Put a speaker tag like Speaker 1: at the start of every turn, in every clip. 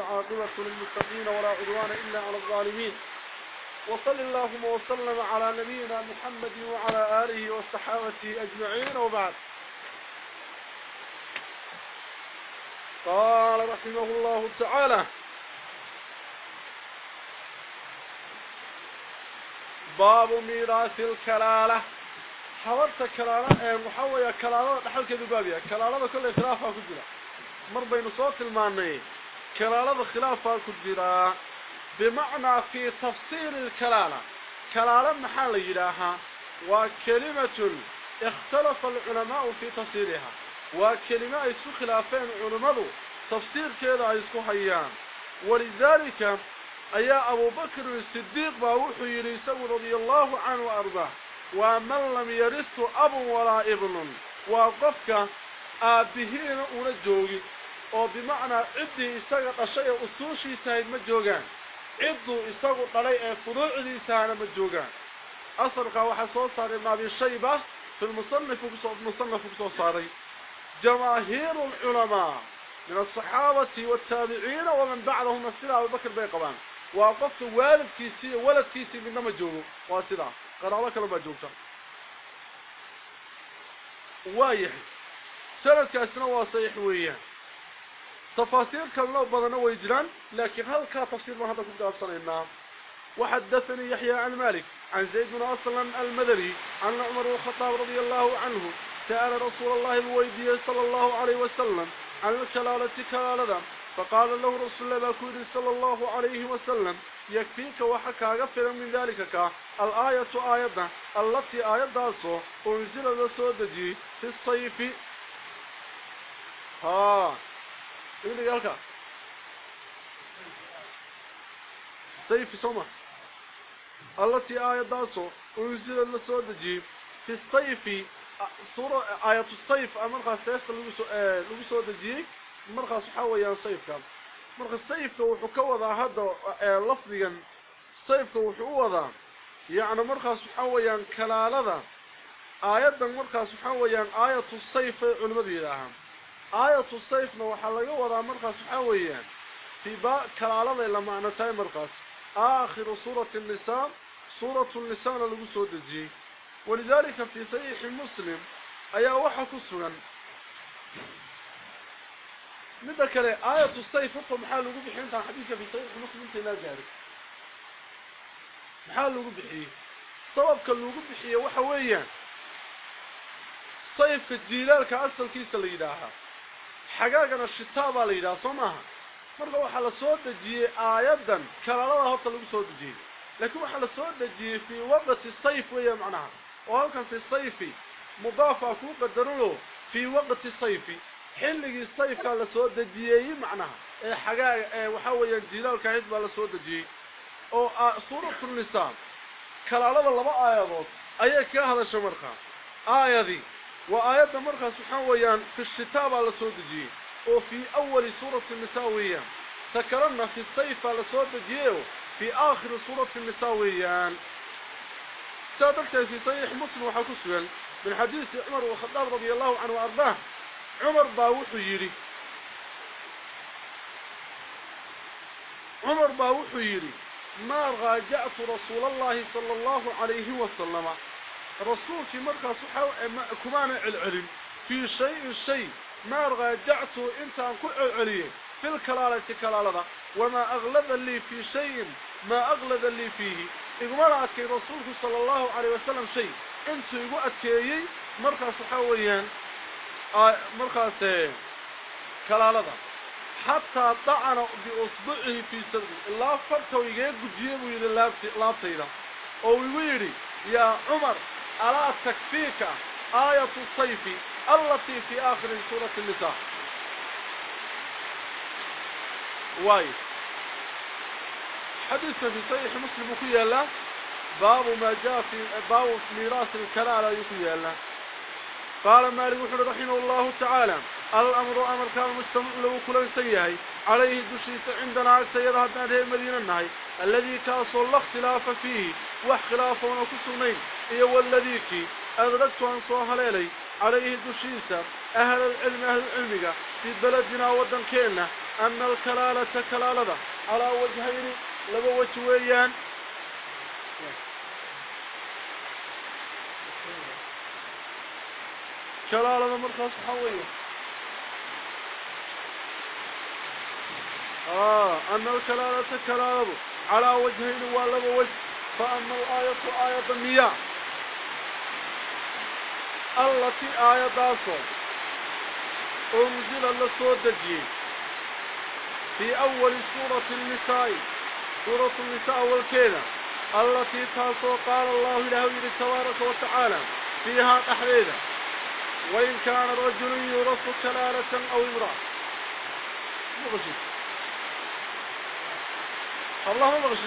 Speaker 1: والعاقبة للمتقين ولا عدوان إلا على الظالمين. وصل اللهم وسلم على نبينا محمد وعلى آله وصحابته أجمعين وبعد. قال رحمه الله تعالى باب ميراث الكلالة. حضرت كلالة محوية كلالة نحل كذو بابية. كلالة كل خلافة كجرة مر بين صوت المعني كلالة خلافة كجرة بمعنى في تفسير الكلالة. كلالة محل يراها وكلمة اختلف العلماء في تفسيرها وكلمة يسو خلافين علماء تفسير كذا يسو حيان. ولذلك أي أبو بكر الصديق باوحي يريسو رضي الله عنه وأرضاه ومن لم يرث أب ولا ابن وقفك آبهين ونجوغي oo bimacnaa ciddii isaga dhashay ee usuushiisa ahayd ma joogaan cidduu isagu dhalay ee furuucdiisaana ma joogaan asalka waxaa soo saaray ibn abi shayba fi lmusanif musanaf kusoo saaray jamaahiiru lculamaa min asaxaabati wataabiciina waman bacdahumna sida abubakr bay qabaan waa qofka waalidkiisii iyo waladkiisii midna ma joogo waa sidaa qaraabo kale baa joogta waayahay sanadkaasina waa saxiix weeyaan تفاسير كلنا بدنا ويجران لكن هل كان تفسير ما هذا كنت أصلنا وحدثني يحيى عن مالك عن زيد بن أصلا المدري عن عمر الخطاب رضي الله عنه سأل رسول الله الويدي صلى الله عليه وسلم عن الكلالة كلالة فقال له رسول الله كود صلى الله عليه وسلم يكفيك وحكى غفر من ذلك الآية آية التي آية داسو أنزل ذا في الصيف. ها. يقول لي قالك سيف سوما. التي آية داسو. أنزل لسود جيب. في الصيف سورة آية الصيف. أمرها سيف لغو سود جيب مرخص حويا صيف كان. مرخص صيف وحكوضا هذا لفظيا صيف وحوضا يعني مرخص حويا كلالذا آية مرخص حويا آية الصيف وحلقة وضع مرخص حويا في باء كلالة إلا معنتين مرخص. آخر سورة النساء سورة النساء للقصة الجي. ولذلك في صحيح مسلم أي وحا كسرا نذكر آية الصيف فقط محال لقو بحي انت حديثة في صحيح مسلم انت لا جارك محال لقو بحي صواب كاللقو بحي وحويا صيف الجيلال كأصل كيسة ليداها حقاقنا الشتاء بالإيدا صماها مرغا وحالة صوت دجي آيادا كالالالا هوتا لقو صوت دجي لكن وحالة صوت دجي في وقت الصيف ويا معناها وهو كان في الصيف مضافة كوبة درلو في وقت الصيف حين لقي الصيف كان لصوت دجي اي معناها حقاق وحاوية الجلال كهيد بالصوت دجي أو صورة النساء كالالالا لبا آيادا إيه كاها لشمرخا آيادي وآيات مرخى سبحانه ويان في الشتاء على سودجي وفي أول سورة النساء ويان ذكرنا في الصيف على سودجي في آخر سورة النساء ويان سادلت في صحيح مسلم وحكسوال من حديث عمر وخطاب رضي الله عنه وأرضاه. عمر باوح يري. عمر باوح يري. ما راجعت رسول الله صلى الله عليه وسلم. رسولك مركز كمان العلم. في شيء شيء ما رجعت انت عن كل العليم. في الكلالة كلالة وما أغلب لي في شيء ما أغلب لي فيه. إغمار أتكي رسولك صلى الله عليه وسلم شيء. إنت يقول أتكي مركز حويا. مركز كلالة حتى طعن بأصبعه في صدره الله فرته ويقول جيبه إلى اللابتين أو يويري يا عمر ألا تكفيك آية الصيف التي في آخر سورة النساء. واي. حديث في صحيح مسلم كي الله باب ما جاء في باب ميراث الكلالة يكي الله قال مالك وحر رحمه الله تعالى الأمر أمر كان مستمع له كل سيهي عليه دشيت عندنا سيرها هذه المدينة النهي الذي كاصل اختلاف فيه واختلاف ونكسونين إيه والذي كي أدركت أن صوها ليلي عليه دشيسة أهل العلم أهل العلم في بلدنا ودن كينا أن الكلالة كلالة على وجهين لبا وجويان. كلالة مرخص حوية. آه أن الكلالة كلالة على وجهين ولبا وجه فأما الآية آية التي آية داسو أنزل لسود الجين في أول سورة النساء سورة النساء والكيلة التي تاسو قال الله له تبارك وتعالى فيها تحريدا وإن كان رجل يورث كلالة أو امرأة مغشي الله مغشي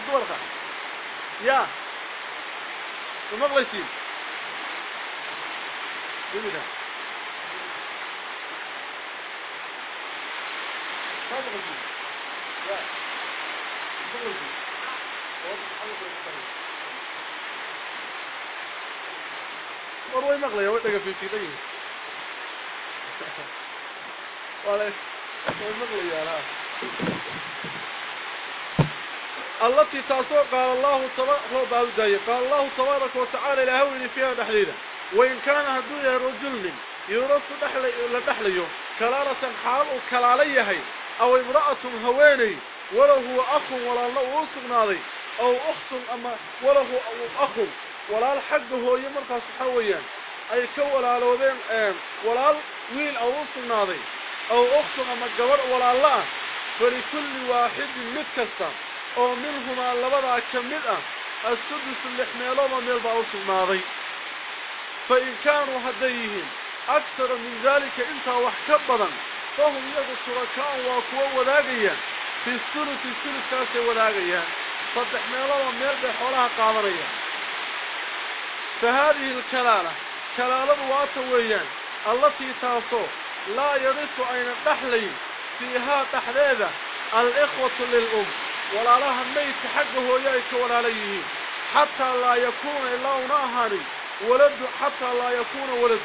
Speaker 1: مروي مغلية ودقى في لا التي تاسو قال الله تبارك قال الله تبارك وتعالى لهولي فيها دحليلة وإن كان هدوية رجل يورث لدحليه كلالة حال وكلاليه أو امرأة هويني وله هو أخ ولا الله سبناضي أو أخت أما وله أخ ولا الحق هو يمرقى صحويا أي كولا لوذين ولا ويل أو سبناضي أو أخت أما قبر ولا الله فلكل واحد متكسر oo minhumaa labadaa ka mid ah assudusu lix meelooda فإن كانوا هديهم أكثر من ذلك إنت وحكبرا فهم يقول شركاء وأقوى ولاقيا في السنة في السنة كاسي ولاقيا صدح ميلا وميلد حولها قامريا فهذه الكلالة كلالة واتويا التي تاسو لا يرث أين تحلي فيها تحليدة الإخوة للأم ولا لها ميت حقه يأتي ولا ليه حتى لا يكون إلا هناك ولد حتى لا يكون ولد.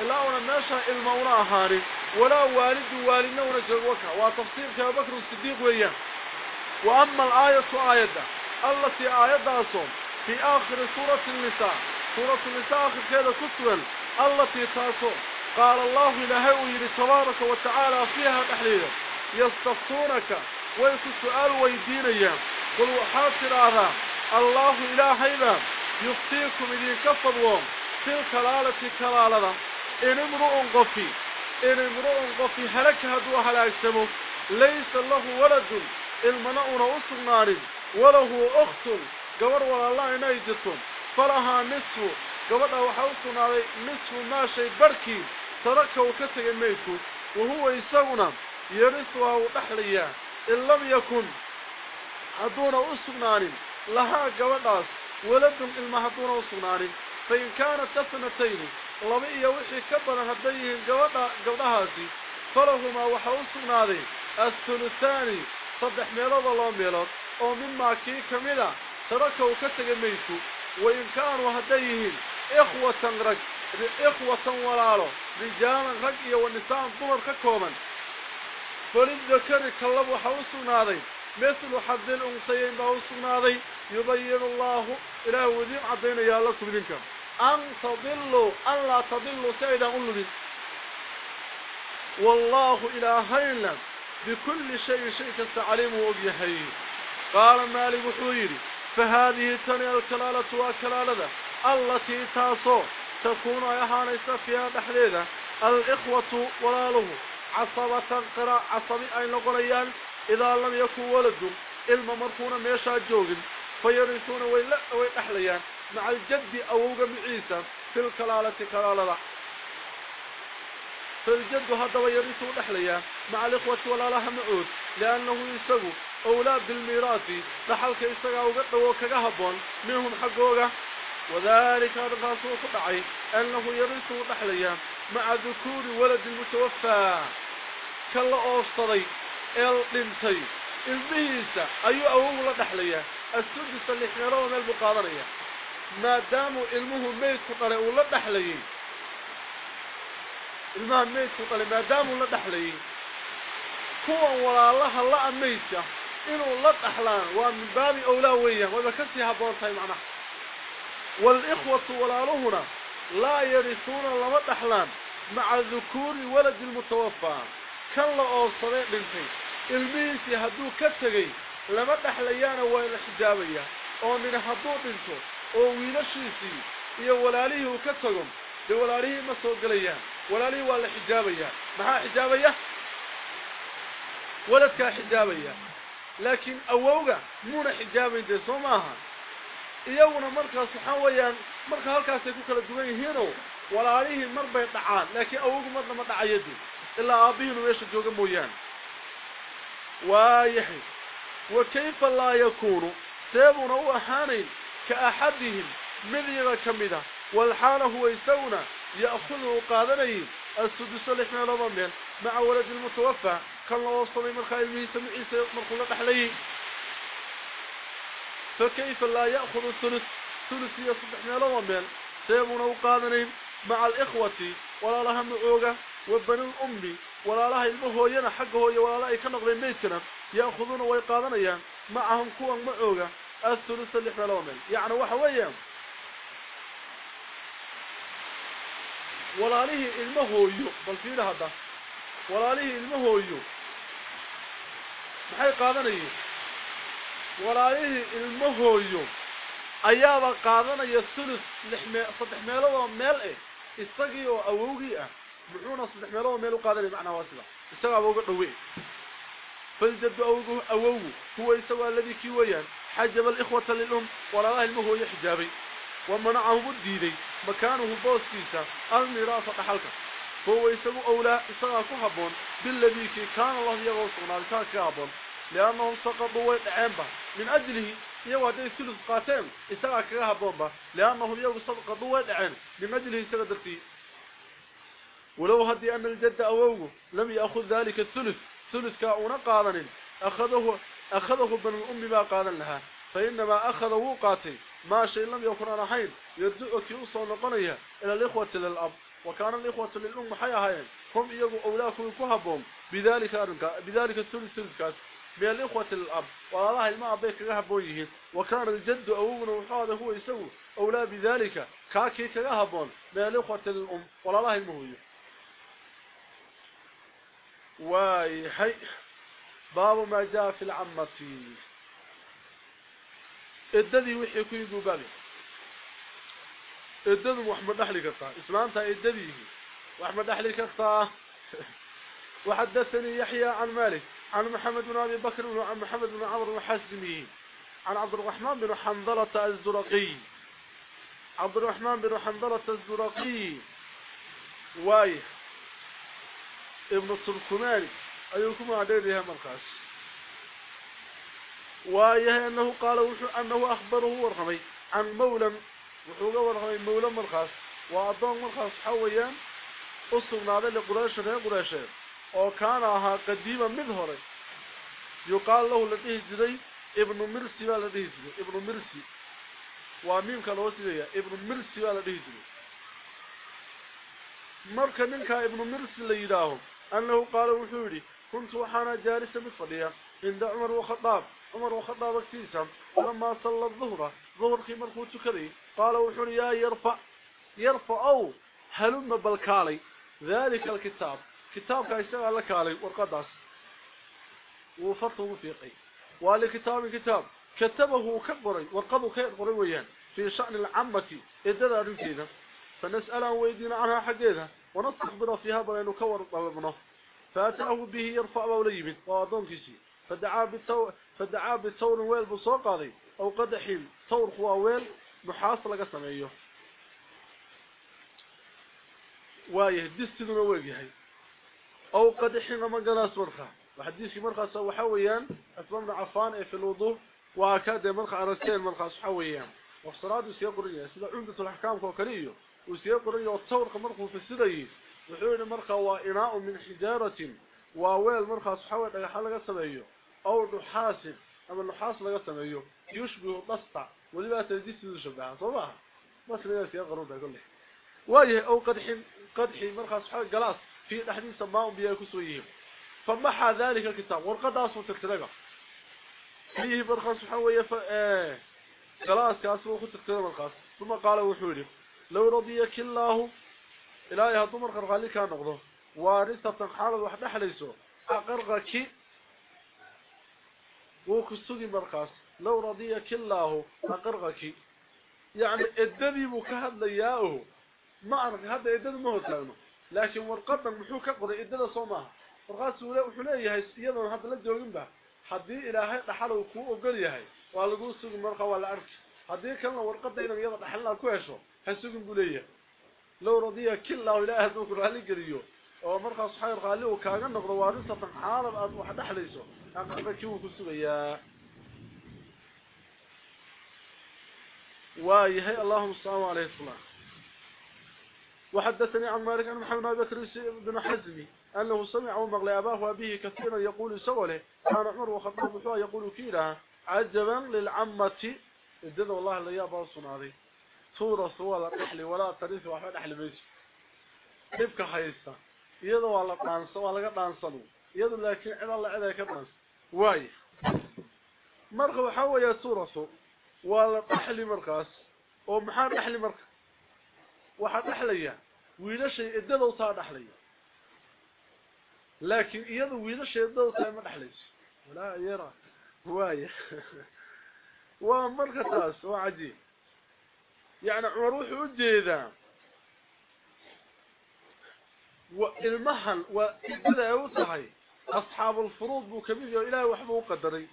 Speaker 1: إلا أن ماشى المورا هاري ولا والد والدنا ورجوكا وتفصيل كابو بكر الصديق وياه. وأما الآية إيه ده الله في صوم في آخر سورة النساء. سورة النساء آخر كذا كتبن التي تصوم قال الله إلى له تبارك وتعالى فيها تحليل يستفسرك ويسال ويدين أيام قل وحاصر الله الهيبه يخطيكم إذن كفروهم تلك الآلة كالآلة إن امرؤ غفي إن امرؤ غفي هلك هدوه هل أجتمه ليس له ولد المنعون أصر نار وله أخت قبر ولا الله نيجتهم فلها نسو قبرها وحوصنا نسو ما شيء بركي ترك وكتك الميت وهو يساونا يرثها وتحليها إن لم يكن هدون أصر نار لها قبرها ولدهم المهدون وصنان فإن كانت تثنتين لبئي وحي كبرا هديهم قوضهاتي فلهما وحاو صنان الثلثاني صدح ميلاد الله ميلاد. ومما كي كملا تركوا كتك ميتو وإن كانوا هديهم إخوة رج إخوة ولالو رجالا رجيا والنساء ضمر ككوما فلذكر كلب وحاو صنان مثل حد الأنثيين بحوص ناضي يبين الله إله وذين عطينا يا الله سبحانك أن تضلوا أن لا تضلوا سيدا أولي والله إلهين لم بكل شيء شيء تستعلمه وبيحي قال مالك حويري فهذه تني الكلالة وكلالة التي تاسو تكون يهانيس فيها دحليدة الإخوة ولاله عصبة قراء عصبي أي نقريان إذا لم يكن ولد إلما مركونا ميشا جوغن فيرثون ويتحليان مع الجد أوغ بعيسى في الكلالة كلالة فالجد هذا ويرثون أحليان. مع الإخوة ولا لها معود لأنه يسقوا أولاد الميراث لحلك يسقوا وكهبون منهم حقوقه وذلك الرسول قطعي أنه يرثون أحليان. مع ذكور ولد المتوفى كلا أوصري. ال الدنسي البيسة أيها أول دحلية السدس اللي إحنا رونا البقادرية ما دام علمه ميت فقالي أول دحلية المهم ميت فقالي ما داموا أول دحلية هو أولا الله الله انو إنه الله أحلان ومن باب أولوية وذكرتها بورتاي معنا والإخوة ولالهنا لا يرثون الله أحلان مع ذكور ولد المتوفى kan la oobsaday dhintay ilmihiisii hadduu ka tegey lama dhexlayaana waa la xijaabaya oo nin hadduu dhinto oo wiilashiisii iyo walaalihii uu ka tago dee walaalihii ma soo gelayaan walaalihii waa la xijaabayaa maxaa xijaabaya waladkaa xijaabaya laakiin awowga muuna xijaabayn dee soo maaha iyaguna markaas waxaa weeyaan marka halkaasay ku kala duwan yihiinoo walaalihii mar bay dhacaan laakiin awowgu marna ma dhacayadi إلا أبيه ويشد جوغ مويان. ويحي وكيف لا يكون؟ سيبون هو حانين كأحدهم مذيغ كمدا والحان هو يسونا يأخذوا قادرين السدس اللي لحنا لضمين مع ولد المتوفى. كان الله وصلي من خير به سمعي سيطمر كل بحلي فكيف لا يأخذ السلس السلس يصبحنا لضمين سيبون هو قادرين مع الإخوة. ولا لهم عوقة وبن الأم ولا لها المهوينة حقه ولا لها كنقضي ميتنا يأخذون ويقادنين معهم كوا معوغة الثلث اللي ميلوه ميل يعني وحويا ولا له المهويو بل في هذا ولا له maxay qaadanayeen walaalihii ilmahooyo ayaaba qaadanaya sulus lix mee saddex meeloodoo meel eh isagii oo awowgii ah muxuuna saddex meeloodoo meel u qaadanaya macnaa waa sida isaga awowga dhawe faljadu awowgu awowgu huwa isagu alladii kii weeyaan xajaba alikhwata lilum walaalaha ilmahooyo xijaabay ومنعهم الديدي مكانه بوسكيسا فهو يسمو أولى إساقا كهبون بالذي كان الله يغوصنا لكان كهبون لأنهم سقطوا ويدعين من أجله يوادي ثلث قاتين إساقا كهبون لأنهم يغوصوا ويدعين من أجله ولو هدي أن الجد أووه لم يأخذ ذلك الثلث ثلث كأونا قادن أخذه أخذه بن الأم ما قادن لها فإنما أخذه قاتل ما شيء لم يكن رحين يدعو كي أصول نقنية إلى الإخوة للأب وكان الإخوة للأم حياها هم يقوا أولاكم كهبهم بذلك بذلك الثلث ثلث من الإخوة للأب والله الماء بيك كهبويه وكان الجد أولا وحاده هو يسوي أولا بذلك كاكي كهبون من الإخوة للأم والله المهوية واي حي باب ما جاء في العمة. إددي وحي كي قبالي إددي محمد نحلي كرتا إسلامتا إددي. وأحمد نحلي كرتا وحدثني يحيى عن مالك عن محمد بن أبي بكر وعن محمد بن عمرو الحزمي. عن عبد الرحمن بن حنظلة الزرقي. عبد الرحمن بن حنظلة الزرقي. واي. ابن التركماني أيكم عليه مركز وايه أنه قال أنه أخبره ورغمي عن مولى وحوقه ورغمي مولى مرخص وأضان مرخص حويا أصلنا هذا لقراشة قراشة وكانها قديما مظهرا يقال له لديه جدي ابن مرسي لديه جدي ابن مرسي ومين كان وسيلة ابن مرسي لديه جدي مركا منك ابن مرسي ليداهم أنه قال وحوري كنت وحانا جالسا مفضيا عند عمر وخطاب عمر وخطاب اكتيسا لما صلى الظهر ظهر خي مرخو تكري قال وحوري يا يرفع يرفع أو هلم بالكالي. ذلك الكتاب كتاب كان يشتغل لكالي والقدس وفرطه وفيقي وقال كتاب كتبه كقري والقضو كقري ويان في شأن العامة إددا رجينا فنسأل ويدينا عنها حقيقة. ونستخبر فيها بلين كور ضمنه فأتاه به يرفع وليب وأظن كيسي فدعا بالثور فدعا بالثور ويل بسوق هذه أو قدح ثور هو ويل محاصلة قسميه ويهدس دون وجهه أو قدح ما قلاس مرخى. وحديث مرخى سوى حويا أتمنى عفان في الوضوء. وأكاد مرخى أرسل مرخى حويا وفصلات سيقرية سيدا عمدة الأحكام كوكرية. وسيقرية والثور مرخى في السدي وحول مرخى وإناء من حجارة وويل مرخى صحوة لغا لغا سميه أو نحاس أما النحاس لغا سميه يشبه ضسطع ولما تزيد سيدو شبهها صباح بس لغا سيقرون ده كله وايه أو قدح قدح مرخى صحوة قلاص في الحديث سماهم بيها كسويهم فمحى ذلك الكتاب ورقد أصوى تكتلقى فيه برخص حوية ف... آه. خلاص كاسو خد تكتلقى مرخص ثم قال وحوري لو رضيك الله إلهي هدومر قرغالي كان نقضه. وارثة حالة واحدة حليسو أقرغك وكسوغي مرخص لو رضيك الله أقرغك يعني الدبي مكهد لياؤه. ما أعرف هذا إدد ما هو تاغنه لكن ورقدا محو كقضي إدد صومها. ورقاس leeyahay iyadoo hadda la joogin ba hadii ilaahay dhaxal uu ku ogol yahay waa lagu sugi marqa wala arki hadii kalena warqada inay iyada حسكم قولي لو رضي كل الله إلهي ذكر علي قريو أو مرخا صحيح قال له كاغه نقرا وارثه عن عالم أبو واحد احليسه أنا قبل كيو كسويا واي هي اللهم صل على اسمع وحدثني عن مالك عن محمد بن بكر بن حزمي أنه سمع ومغلى أباه وأبيه كثيرا يقول سوله كان عمر وخطاب يقول كيرا عجبا للعمة الجد والله لا يابا صنادي صورة صورة رحلي ولا تريث وحفاد أحلي بيش. كيفك حيستا يدو والله قانصا والله قانصنو يدو لكن علا الله علا كدنس واي. مرقب حوى يا صورة والله أحلي مرقاس ومحار أحلي مرقاس u taa dhaxlaya laakiin iyadu wiilashay idada u taa ma dhaxlayso walaa yara waaya waa marka taas waa cajiib يعني عمر وحو جيدا. والمهن وإبداعه صحي أصحاب الفروض بكبير إله وحبه قدري.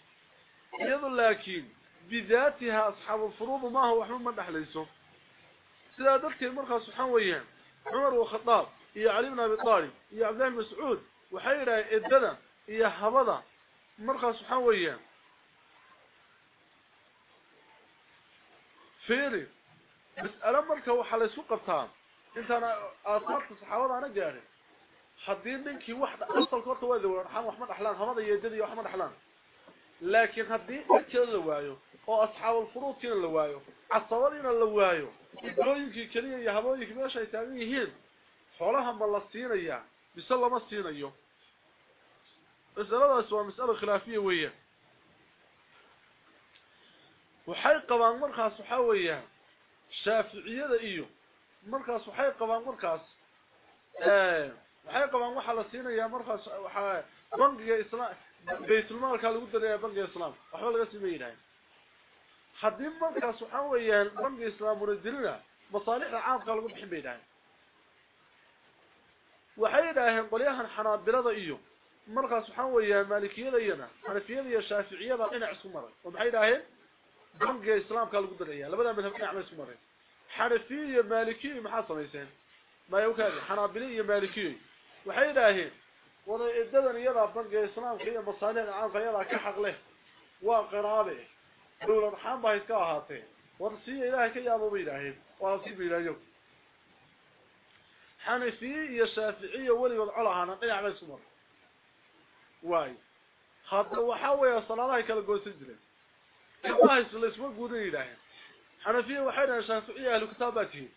Speaker 1: يظل لكن بذاتها أصحاب الفروض ما هو وحبه من أحليسه سلادتك المرخة سبحانه وإيهان عمر وخطاب إيا علي بن أبي طالب إيا عبد الله مسعود وحيرا إدنا إيا حبضا المرخة سبحانه وإيهان فيري mas'alo marka waxaa laysku qabtaa intaan aasaarta saxaabada ana gaarin haddii ninkii wax asalka horta waa dhaxaan wax ma dhaxlaan habada iyo eddada iyo wax ma dhaxlaan laakiin haddii dadkeeda la waayo oo asxaabul furuudkiina la waayo casabadiina la waayo idooyinkii keliya iyo habooyinkii meesha ay taagan yihiin xoolaha ma la siinayaa mise lama siinayo masaladaas waa mas'alo khilaafiya weeyaan waxay qabaan markaas waxaa weeyaan shaaficiyada iyo markaas waxay qabaan markaas waxay qabaan waxaa la siinayaa markaas waxaa bangiga islaam baytulmaalka lagu darayaa bangiga islaamka waxba laga simeeyay haddii markaas waxaa weeyaan bangiga islaamuna dilina masaalixda caamka lagu bixin bay dhahay waxay yidhaaheen qolyahan xanaabilada iyo markaas waxaa weeyaan maalikiyada iyana xanafiyada iyo shaaficiyada dhinac isku maray oo maxay yidhaaheen دونك إسلام قالو دريا لبدأ بلا فعل اسمري حرفيه مالكي ما حصلين ما يوكاد. حرابليه مالكي. وحي داهين ولا ادن يدا بنك إسلام هي مصالح عام فيلا كحق له. وقرابه. دول الرحمن باه كاهاته. ورسي إلهي كيا أبو إبراهيم ورسي بيلايو حنفيه يا شافعيه ولي ولعانا قيا عليه واي. خاطر وحاوي صلاة الله كل جو وايس لس ما قودي داين أنا في وحده عشان تعيا له كتاباتي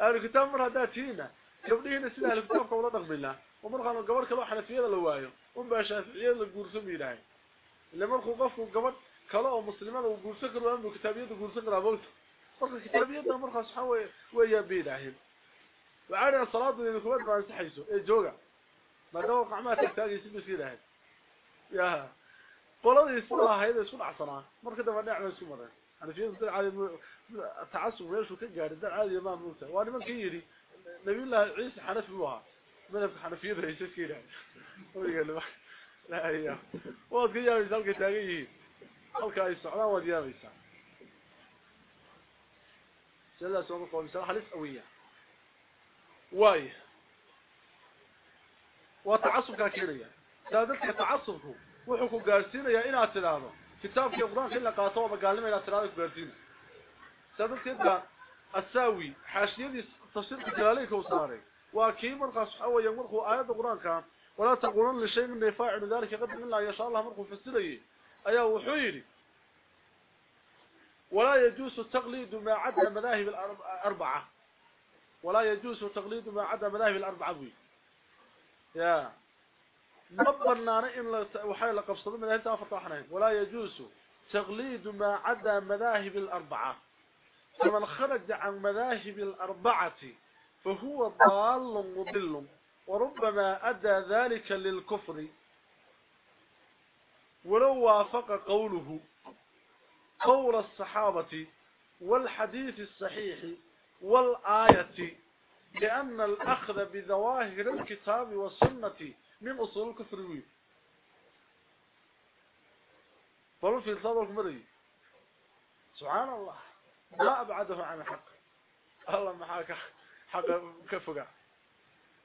Speaker 1: أنا كتاب مراداتينا جبدينا سلاله الكتاب ولا تقبل له ومن قال قبرك لو حنفيه لا وايو ام باشا يا القرسم يداين لما الخوف قبر كلا مسلمة وقرس كرو ان كتابية قرس قرابوت فرق كتابية أمر خاص حوي ويا بيداين وعاد الصلاه اللي كنت بعد صحيته اي جوجا. ما دوق عمات تحتاج يسبس يداين ياه yidhaaheen ya qoladii isku dhacsanaa marka dambe dhinac bay isku xanafiyadu dad caadi tacasub meeshuu ka gaadhay dad caadiya maa moogtahay waa nimankii yidhi nabiyullaahi ciise xanafi buu ahaa madhabka xanafiyada haysa iska yidhaaheen لا يا واد يا مثال كتاغي halka ay socdaan wad yaabaysa sida soo qoon sala halis awiya way wa ta'assubka keenaya dadka ta'assubku wuxuu ku gaarsiinaya inaad tiraahdo kitaabka quraanka la qaato oo magaalada inaad tiraahdo ku gaarsiin sadaqada asawi xaashiyadii tafsiirka jalaaleyka u saaray waa kii markaas waxa weeyaan markuu aayada quraanka ولا تقولون لشيء من فاعل ذلك قد من الله يشاء الله مركو فسريه ايا وحيري ولا يجوز التقليد ما عدا مذاهب الاربعه ولا يجوز تقليد ما عدا مذاهب الاربعه بي. يا ما بنانا إن وحي لقبصد من أنت أفرطحنا ولا يجوز تغليد ما عدا مذاهب الأربعة. فمن خرج عن مذاهب الأربعة فهو ضال مضل وربما أدى ذلك للكفر. ولو وافق قوله قول الصحابة والحديث الصحيح والآية لأن الأخذ بظواهر الكتاب والسنة من أصول الكفر وين فلو في صدرك مري سبحان الله. لا أبعده عن حق الله محاك حق كفقع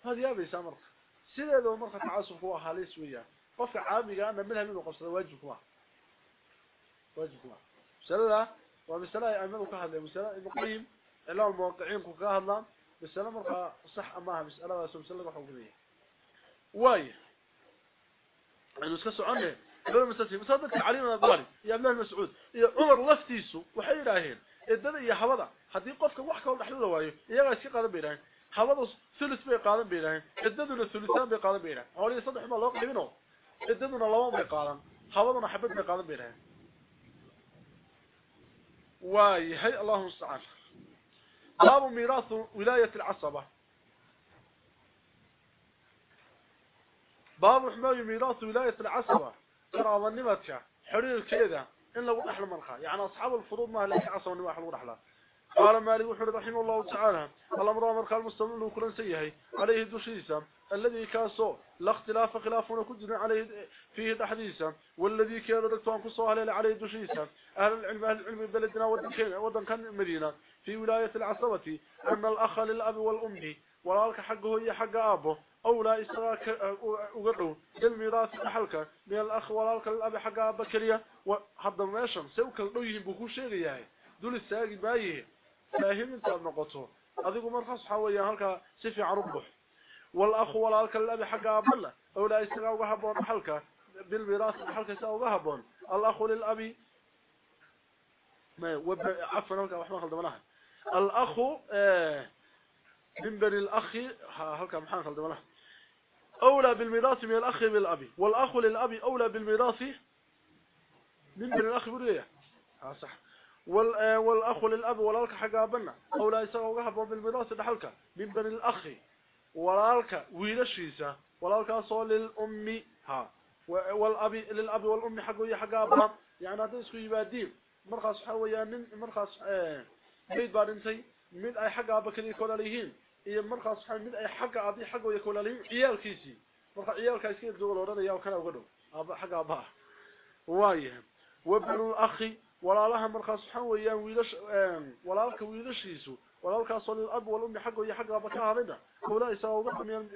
Speaker 1: هذا يابي سامر سيدة ذو مرخة تعاصف هو حاليس وياه قف عامي أنا منها منه قصد واجبك ما واجبك ما مسألة ومسألة يعملوا كهذا مسألة المقيم إلا الموقعين كهذا مسألة مرخة صح أماها. مسألة مسألة وحوكذية واي. انه اسكا سوونه لو مسافي مسافه علينا الضاري يا ابن المسعود يا عمر لفتيسو وحي راهين ادد يا حوده حدي قفكه واخا ودخلوا واي. ايغا شي قاده بيراه حوده ثلث بي قاده بيراه ادددنا ثلثان بي قاده بيراه أولي صدح ما لو قلبينو ادددنا لو بي قاده حودنا حبت بي قاده بيراه واي هي اللهم صل على باب ميراث ولاية العصبة. باب حماية ميراث ولاية العصبة. قرابة نمتك حرير كذا. إن لو أحلى مرخى يعني أصحاب الفروض ما لك عصبة نواح الورحلة قال مالك وحر رحمه الله تعالى الأمر مرخى المستمر له كلا سيهي عليه الدشيسة الذي كاسو. لا اختلاف خلافنا كجنا عليه فيه تحديثا. والذي كان دكتور كسو عليه الدشيسة أهل العلم أهل العلم بلدنا ودن كان مدينة. في ولاية العصبة. أن الأخ للأب والأم. ولالك حقه هي حق أبه. أولى إسراك أقروا الميراث الحلقة من الأخ ولالك الأب حق أبا كريا. وحضر ماشم سوك الأيهم بكو شيرياه دول الساقي بايه. فاهم انت النقطة. أذيكو مرخص حويا هلك سفي عربح والأخ ولالك الأب حق أبا أولى إسراك وحبون حلقة بالميراث الحلقة سأوغا هبون الأخ للأبي ما وب عفوا هلك وحنا خلدمناها الأخ آه من بني الأخ هلك محان خلدمناها أولى بالميراث من الأخ بالأبي والأخ للأبي أولى بالميراث من بني الأخ بريه ها صح. والأخ للأب والألك حقابنا أولى يساوي قهب بالميراث دحلك من بني الأخ والألك ويلشيسة والألك صول للأم ها. والأبي للأب والأم حقوية حقابنا يعني هذا يسكو مرخص حويا مرخص بيت بارنتي من أي حقابك اللي يكون عليهين iyo markaas waxa mid ay xagga aadi xagga way kula leeyeen ciyaalkiisi marka ciyaalkaasi ee dool oranaya kana uga dhow aba xagga aba waaye wabnu akhi walaalaha markaas waxa weeyaan wiilash walaalka wiilashiisu walaalkaas oo ab wal ummi xagga iyo xagga aba ka hadina wala isaga uga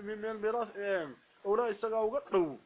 Speaker 1: min meel miraas wala isaga uga dhow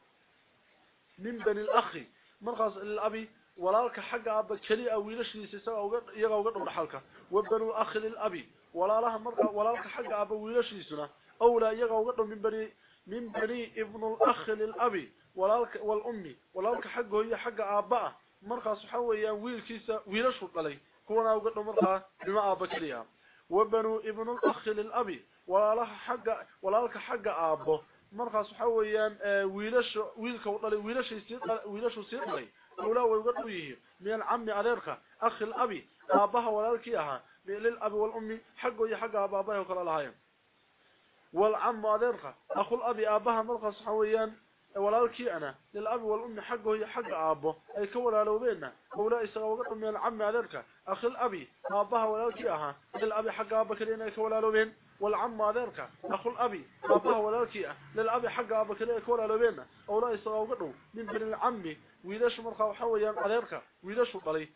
Speaker 1: min bani al-akhi markaas al-abi walaalka xagga aba kaliya wiilashiisa isaga uga iyaga uga dhow dhaxalka wabnu akhi lil-abi ولا لها مرقى ولا لها حق أبا ويلشي سنة أولا يغو قطع من بني من بني ابن الأخ للأبي ولا لك والأمي ولا لك حقه هي حق أبا مرقى صحوه يا ويل كيسا ويلشوط علي كونا وقطع مرقى بما أبا كليا وبنو ابن الأخ للأبي ولا لها حق ولا لك حق أبا مرقى صحوه يا ويلش ويل كوط علي ويلشي سيط ويلشو سيط علي أولا ويقطعه من العم عليك أخ الأبي أبا ولا لكي أها للأب والأم حقه يحق أبابه وكلا لهايم والعم أدرك أخو الأب أباها مرقص حويان ولالكي أنا. للأب والأم حقه يحق أبوه أي كولا لو بيننا. ولا يسغى من العم أدرك أخو الأب أباها ولالكي أها. للأب حق أباك لنا كولا لو بين. والعم أدرك أخو الأب أباها ولالكي للأب حق أباك لنا كولا لو بيننا. ولا يسغى من بين العم ويلاش مرقى حويان أدرك ويلاش طلي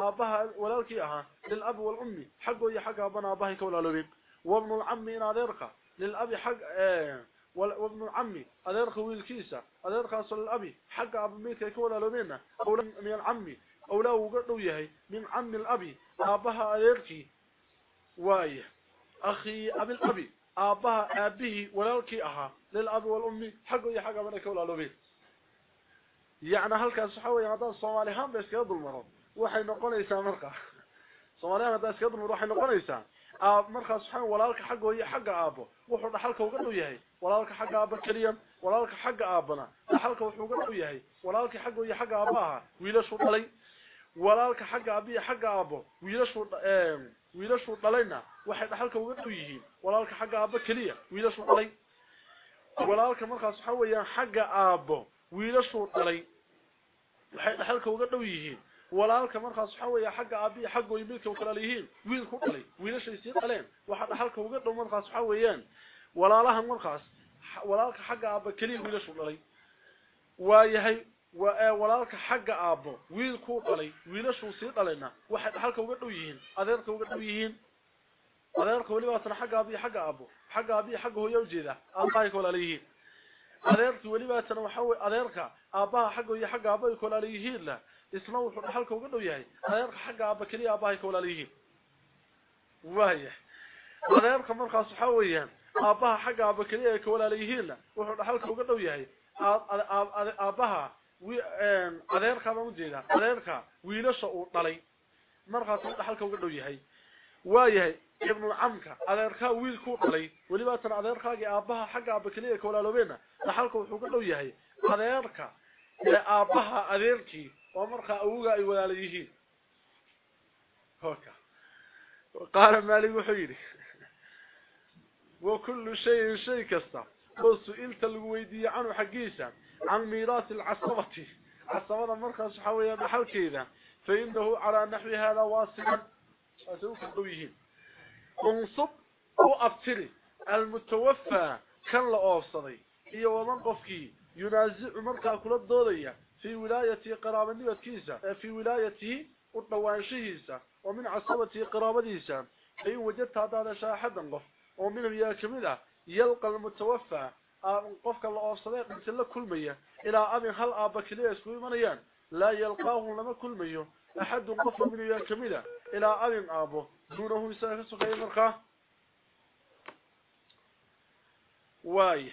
Speaker 1: aabaha walaalkii ahaa lil abi wal ummi xaqo iyo xaqa bana aabahay ka walaalobin wabn al-ammi in adeerka lil abi xaq وابن العمي أديرك ويلكيسا أديرك أصل الأبي حق أبو ميكا يكون لبينا أولا من العمي أولا وقردوا يهي من عم الأبي أبها أديركي واي. أخي أبي الأبي أبها أبيه ولالكي أها للأبي والأمي حقه يحق من يكون لبين يعني halkaas waxa weeye hadda Soomaalihan bay iska dulmaro waxay noqonaysaa marka Soomaalihan hadda iska dulmaro waxay noqonaysaa aab markaas waxa walaalka xaqo iyo xaqa aabo wuxuu dhaxalka uga dhow yahay walaalka xaqa aabo kaliya walaalka xagga aabana dhaxalka wuxuu uga dhow yahay walaalka xagga iyo xagga aabaha wiilashu dhalay walaalka xagga aabiya xagga aabo wiilashu wiilashu dhalayna waxay dhaxalka uga dhow yihiin walaalka xagga aabo kaliya wiilashu dhalay walaalka markaas waxa weeyaan xagga aabo wiilashu dhalay waxay dhaxalka uga dhow yihiin walaalka markaas waxa weeyaa xagga aabiya xagga wiilka u kala leeyihiin wiil ku dhalay wiilashay sii dhaleen waxa dhaxalka uga dhow markaas waxa weeyaan walaalaha markaas walaalka xagga aaba kaliya wiilashu dhalay waayahay walaalka xagga aabo wiil ku dhalay wiilashu sii dhalayna waxay dhaxalka uga dhow yihiin adeerka uga dhow yihiin adeerka waliba tan xagga aabiya xagga aabo xagga aabiya xagga hooyo jeeda aabahay kala leeyihiin adeerki waliba tan waxa weey adeerka aabaha xagga iyo xagga kala leeyihiin la isna wuxuu dhaxalka uga dhow yahay adeerka xagga aaba kaliya aabahay kala leeyihiin waaya adeerka markaas waxa weeyaan aabaha xagga aaba kaliya kala leeyihiin wuxuu dhaxalka uga dhow yahay aabaha adeerka baan u jeedaa adeerka wiilasha uu dhalay markaas dhaxalka uga dhow yahay وايه ابن عمك. اذرخا ويل كو قلي ولي با تن اذرخاغي آبها حق ابكليه كولالوبينا. دخلكو و خوغو دو يحي اذرخا يا آبها اذرتي ومرخا أوغا اي ولاليهين هوكا. وقال مالي وحيري. وكل شيء شيء كسته بس انت لو ويدي عن حقيسا. عن ميراث العصبتي عصبة مرخا شحوية دخلكيده فإنه على نحو هذا واصلا أسوك الضويهين انصب وأبتري المتوفى كان لأوصدي هي ومنقفكي ينازع مركز كل الضوضية في ولاية قرابة كيسا في ولايته والنوانشيسا ومن عصبة قرابة أي وجدت هذا شاحدا قف ومن يا كميدا يلقى المتوفى. قفك الله أفصده قلت له كل مية. إلى أبي هل أبك ليه أسكوي منيان. لا يلقاه لما كل مية. أحد قف من إلى أبي أبو. دونه يساك سخي مرقاه واي.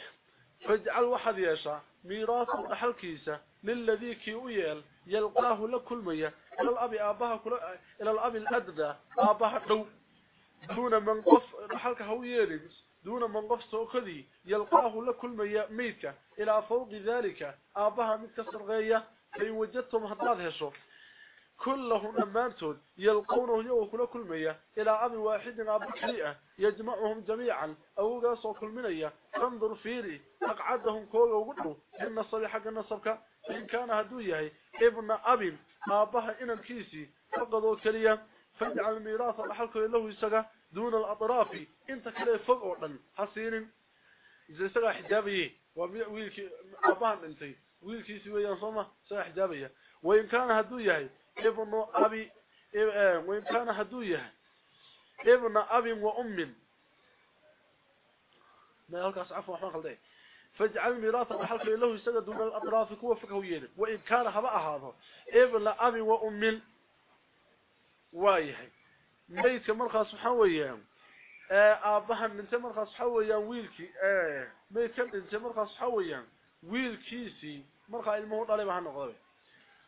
Speaker 1: فاجعل واحد يشاء. ميراث الحل كيسة. للذي كيويل يلقاه لكل مية. إلى الأبي أباها كل... إلى الأبي الأدنى. أباها دو دون من قف حلك هويرين دون من قف سوكدي يلقاه لكل ميتك إلى فوق ذلك. آبها من كسر غاية فإن وجدتم هداد هشو. كلهم أمانتون يلقونه يوكل كل مية إلى أبي واحد أبي كريئة يجمعهم جميعا. أو قاسوا كل منية فانظر فيري. أقعدهم كوغا وقلوا إن الصبي حق النصبك. إن كان هدوية. ابن أبي. آبها إن الكيسي. فقدوا كريا فاجعل الميراث الحلق له يسقى دون الأطراف. إنت فوق دن حسين إذا سقى حجابيه ويلكي أبان انتي ويلكي سويا سقى حجابيه وإن كان هدوية. ابن أبي وإن كان حدوه ابن أبي وأم ما يقولك أسعفوا أحوان خلدي فاجعل ميراثا وحلق له يستدى دون الأطراف كوفك ويين وإن كان هباء هذا ابن أبي وأم وايه ميت كمرخة سبحانه وإيام أبها من تمرخة سبحانه وإيام ويلكي ميت كمرخة سبحانه وإيام ويلكيسي مرخة المهور طالبها النقضة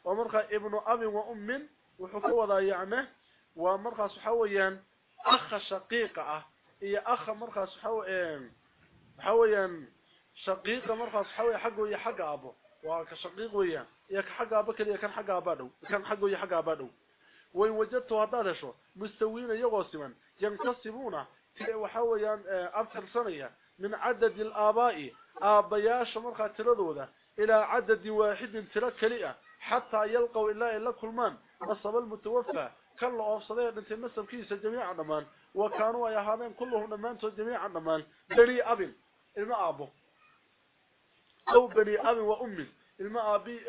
Speaker 1: ومرخى ابن أب وأم وحكوة يعمه ومرخى صحويا أخ شقيقة أه، هي أخ مرخى صحويا حويا شقيقة مرخى صحويا حقه يحق أبو وكشقيق ويا يك حق أبوك اللي كان حق أبادو كان حقه يحق أبادو وإن وجدتوا هذا شو مستوين يغوصما ينقسمون وحويا آه، أبتر صنية من عدد الآباء آبياش مرخى تردو إلى عدد واحد تركة لئة. حتى يلقوا إلا إلا كل من؟ نصب المتوفى. كان الله أفصلية أن تنسب كيسة جميع نمان وكانوا يا هذين كلهم نمان جميع نمان بني أب الماء أبو. أو بني أب وأم الماء أبي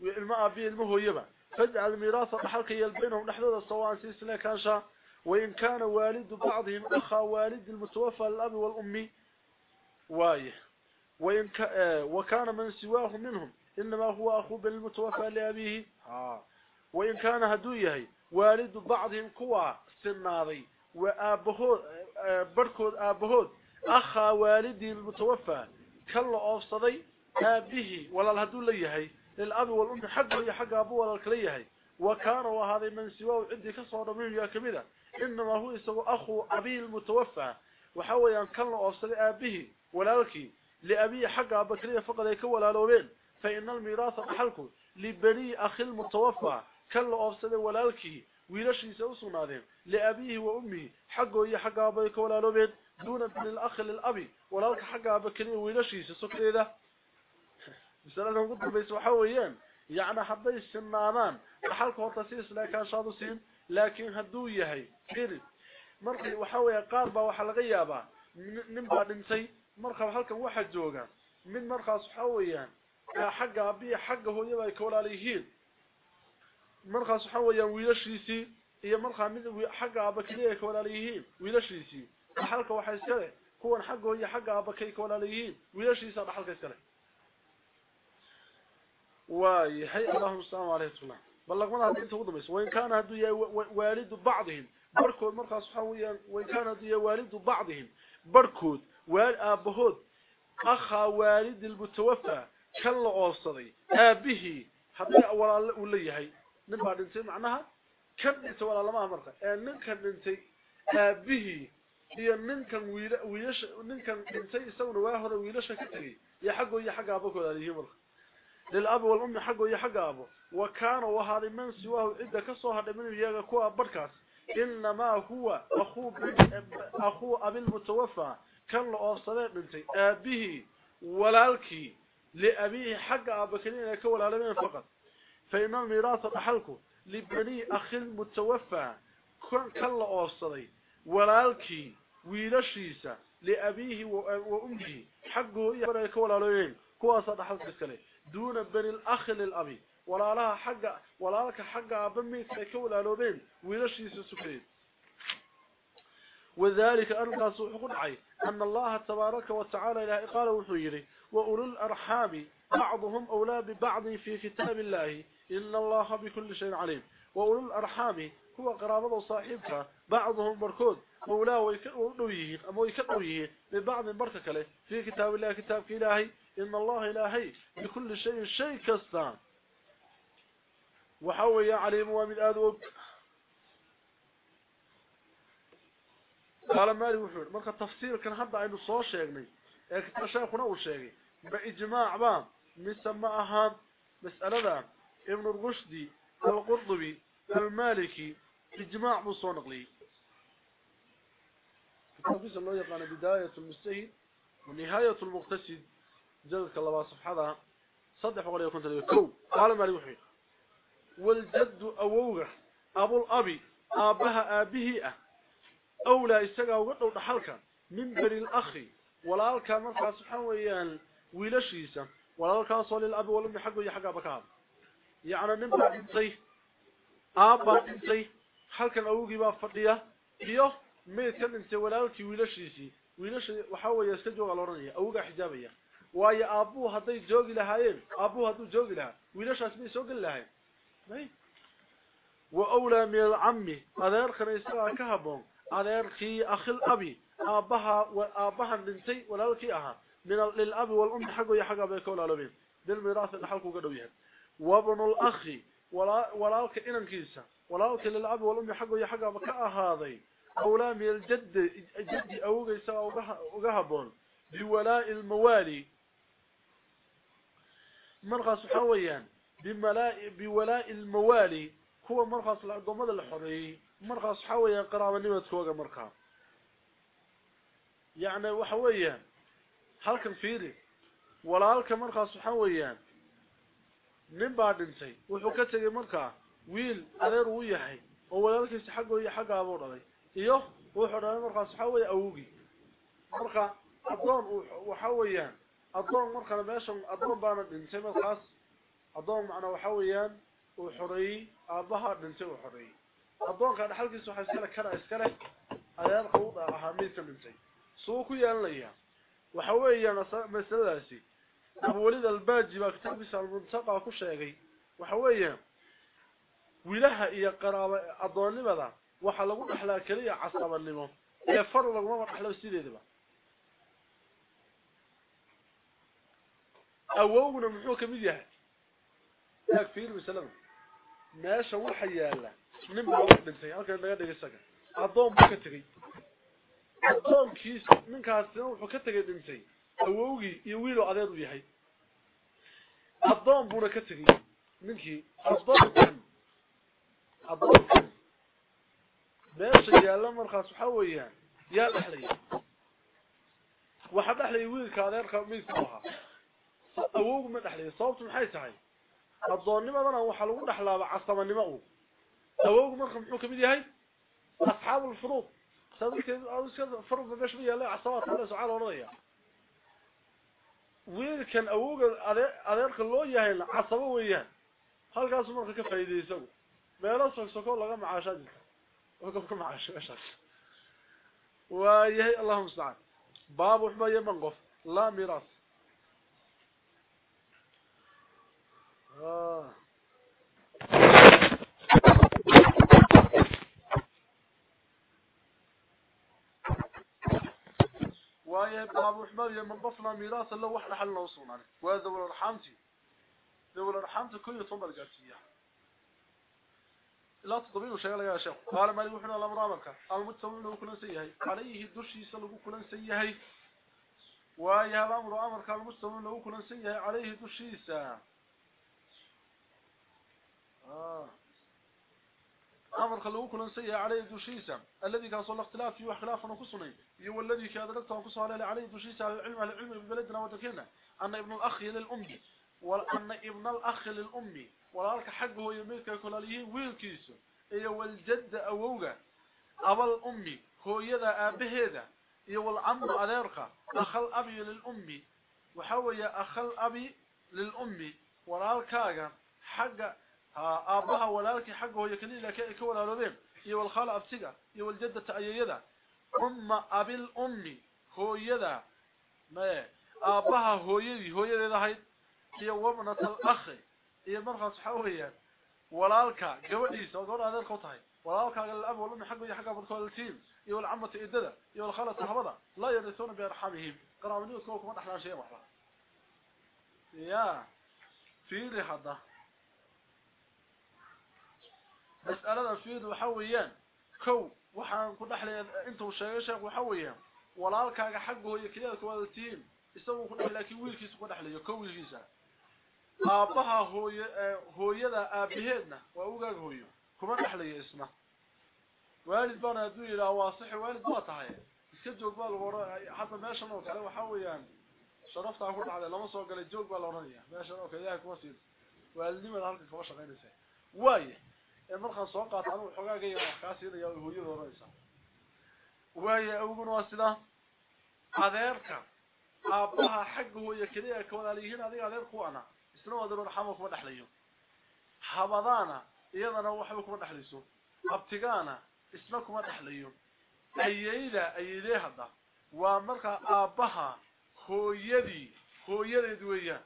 Speaker 1: الماء أبي المهويبة فاجعل ميراث الحلق بينهم نحن الصوان سلسلة كانشا وإن كان والد بعضهم أخا والد المتوفى الأب والأم وايه وإن ك... وكان من سواه منهم. إنما هو أخو بالمتوفى لأبيه. وإن كان هدوية والد بعضهم كوا سناضي. وآبهود بركود آبهود. أخا والدي المتوفى. كلا أفصدي آبه ولا الهدو ليهي للأب والأم حقه حق أبوه ولا الكلية وكان وهذا من سواه عندي كسر منه يا كمذا إنما هو يسوى أخو أبي المتوفى. وحاول أن كان أفصل أبيه ولكن لأبي حق أبكرية فقد يكوى لالوبين فإن الميراث أحلكم لبني أخي المتوفى كلا أفسد ولالكي ويلشي سوسنادين لأبيه وأمه حقه هي حق أبا يكوى لالوبين دون بن الأخ للأبي ولالك حق أبكرية ويلشي سوسكري ذا مسألة قلت بيس وحويين يعني حبي السنانان أحلك وتصيص لكان شادسين لكن هدو يهي. فيري markii waxa weeye qaar baa waxa laga yaabaa nin baa dhintay marka halkan waxa walaalihiin markaas waxa weeyaan wiilashiisii iyo markaa mid xagga aba kaliya ay ka walaalihiin wiilashiisii halka waxa iskale kuwan xagga hooyada xagga aba kay ka walaalihiin wiilashiisa dhaxalka iskale واي هي اللهم على رسول الله بلغنا هذه انت ودمس وين كان هدو والد بعضهم بركود مرخص حويا وين كان هدو والد بعضهم بركود والابهود اخا والد المتوفى كان اوصدي ابيه حتى ولا وليهي نبا دنتي معناها كان انت ولا لما مرخ ان نكن دنتي ابيه iyo ninkan wiila wiilasha ninkan dhintay isaguna waa hore wiilasha ka tagay iyo xaqo iyo xaqa abakooda leeyahay marka. للأب والأم حقه يحق أبو وكان وهذا من سواه إذا كسوها من يجا كوا بركاس إنما هو أخو أخو أبي المتوفى كان له أصلاً بنتي أبيه ولالكي لأبيه حق أبو كنين يكول على من فقط. فإن الميراث أحلكم لبني أخي المتوفى له أصلاً ولالكي ويلشيسا لأبيه وأمه. حقه يكول على من كوا صدحلك السلام دون بني الأخ للأبي. ولا لها حق ولا لك حق أبمي كولا لوبين ويلشي سكرين وذلك أرقى سوحق عي أن الله تبارك وتعالى إلى إقالة وحيري. وأولو الأرحام بعضهم أولى ببعض في كتاب الله. إن الله بكل شيء عليم. وأولو الأرحام هو قرابة صاحبك. بعضهم بركود. أولى ويكدويه. أما ويكدويه ببعض بركك له. في كتاب الله كتاب إلهي. إن الله إلهي. بكل شيء شيء كستان وحوي عليم ومن آدوك قال مالي وحور مركا التفسير كان حد عينه صور شيغني. اكتب شيخنا أول شيغي. بإجماع بام مسمعها مسألة ذا. ابن الرشدي القرطبي المالكي. إجماع مصونقلي. كتاب الله يقال بداية المستهد ونهاية المقتصد جلدك الله سبحانه صدح وقال يكون تلك قال ما ليوحي والجد أووغه أبو الأبي. آبها آبه اولى وقت أو غدو دخلكان منبر الاخ ولالكا مرخا سبحان ويان ويلشيسا ولالكا صول الاب والام حقو يا حقا بكا يعني من بعد انتي. ابا انتي. خلكن اوغي با فديا بيو ميد كان انتي ولالكي ويلشيسي. ويلشي waxaa way iska joogaa loranaya awga xijaabaya waay abu haday joogi lahayn abu hadu joogi laha ويلشاس مي سوغل لهي وأولى من العمي. هذا الخريسه كهبون أريركي اخ الأبي أبها وأبها الننتي ولالكي أها. من للأبي والأم حق يحقه بيكو العالمين بالمراث اللي حلقه قدو بيهن. وابن الأخي ولالك إن انكيسا ولالك للأب والأم حقه يحقه بكاء هذي. أولا من الجد الجد أوغيسا أغهبون بولاء الموالي. مرخص حويا بولاء الموالي. هو مرخص لعضو مدى الحرية مرخص حويان قرابة نمت كوغا مرخا يعني وحويان هل كان فيري؟ ولا هل كان مرخص حويان من بعد انتي وحكتك مرخا ويل أدير ويحي وولا لك يستحقه يحقه أبو رضي. إيوه؟ وحرى مرخص حوي أوغي. مرخا أضون وحويان adoon markana meeshan adoon baana dhintay markaas adoon macnaa waxa weeyaan uu xoreeyey aabaha dhintay uu xoreeyey أبوك أنا حلقي سوحا يسكالك كان يسكالك أيان قوضة أهامية المنزي سوكو يان ليا وحوهي يان مثل الاسي أبو وليد الباجي باكتابس المنطقة كشيغي وحوهي يان ولها إيا قرابة أدوان لماذا وحلقون أحلى كليا عصابا لما إيا فرلق ممر أحلى بسيدي دبا أولا محوكا ياك يكفير بسلام ناشا وحيا الله nin baa wax dhintay halkan naga dhigay saga adoon buu ka tagay adoonkiisa ninkaasina wuxuu ka tagay dhintay awowgii iyo wiiloo adeer u yahay addoon buuna ka tegey ninkii addoonkan addoonkan meesha yaalla markaas waxaa weeyaan yaa dhexlaya waxaa dhexlaya wiilka adeerka maydku ahaa awowgu ma dhexlaya sababtu maxay tahay addoonnimadana waxaa lagu dhexlaaba casabanimo u سووا مرخ من حكم هاي؟ أصحاب الفروض صدق فرض باش بيها لا عصارت على سعال ورية وين كان أبوك؟ أذيرك اللوية هاي عصبه وياه هل كان سمرخ كفا يدي يسوي؟ بيلا صحيح سكول لغا معاشاد وقفك معاشا أشاك ويهي اللهم مستعان باب وحبا منقف لا ميراث. آه. Baab wuxuma yeman qofna miraasa la wax dhaxal noo sugnaan waa dawla arxaamti dawla arxaamta kun iyo toban gaarsiiya لا تطبينه شيء لا يا شيخ. قال ما يوحنا الأمر أمرك المتسوين له كلن سيهي. عليه الدشي سلقوا كلن سيهي. ويا الأمر أمرك المتسوين له كلن سيهي. عليه الدشي سا أمر خلوه كنا نسيه عليه دوشيسا الذي كان صلى اختلاف فيه وخلافنا نقصني يو الذي شادرته وقصه عليه عليه دوشيسا العلم على العلم ببلدنا وتكيننا أن ابن الأخ للأمي وأن ابن الأخ للأمي ولا لك حق هو يملك يقول عليه ويلكيسا إيه يو الجد أووغا أبا الأمي هو يدا أبهيدا. إيه يو العمر أذيرك. أخ الأبي للأمي وحوي أخ الأبي للأمي ولالكاغا حق ها آبها ولالك حقه هو يكني لك كولا لوين اي إيوه والخال ابتغا اي إيوه والجده أم أبي الامي هو يدا. ما؟ آبها هو يدي هو يدي إيوه هي هي وبنا الأخ. اي مرخص حويا ولالك جودي سو دون هذا الخطاي ولالك الأب والأم حقه حق ابو الكولتين اي والعمه ادده اي والخال صحبها لا يرسون بيرحمهم قراوني سوكم أحلى شيء محرا يا في لحظه مسألة الفيد وحويا كو وحان كدحل انتو شايشاك وحويا ولا لك حقه يكيادك والتين يسوق كدحل لكن ويكيس كدحل يكو ويكيسا أبها هو يدا أبهيدنا وأوقاك هو يو كما نحل يسمى والد بانا دوي لا واصح والد باتها يسجوك بالغراء حتى ماشان وكا وحويا شرفت عقود على لما صوق لجوك بالغراء ماشان وكا ياك وسيد والدي من هلقك وشغين سيد واي. Ee markaan soo qaata anigu xogaagaya wax kaa siinaya hooyada odhanaysa waaye awguna waa sidaa adeerka aabaha xagga hooyo keliya ka walaaliyihiin adiga adeer ku ana isna waa daruur xamo kuma dhaxlayo habadaana iyadana waxba kuma dhaxlayso abtigaana isna kuma dhaxlayo ayeyda ayeyde hadda waa markaa aabbaha hooyadii hooyadeed weeyaan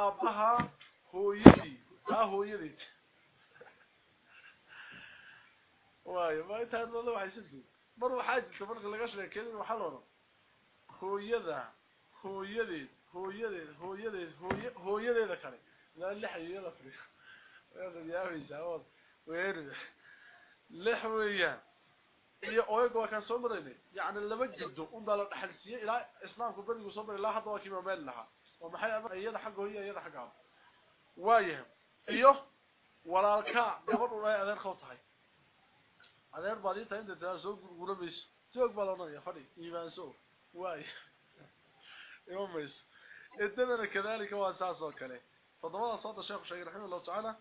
Speaker 1: aabbaha hooyadii aa hooyadeed intaa loola waxay sidii mar waxaa jirta marka laga sheekeeyo waxaa la odhan hooyada hooyadeed hooyadeed hooyadeed hooy hooyadeeda kale la lixayada firiyo wada yaabeysa oo weerida lix weeyaan iyo waa kan soo maraynay yacni laba jiddo un baa la dhaxalsiiyey ilaa islaamku berigu soo maray ilaa hadda waa kiima meel lahaa oo maxay ama iyada xagga hooya iyada aaba waayahay iyo walaalka gabadh un ay adeerka u tahay adeer baad ii tahay inta taa soo gurguramayso joog baa la odhanaya fadhi iimaanso waay ima mayso idadana kadalika waa saas oo kale todobada soota sheekhu sheegay raximah allahu tacaala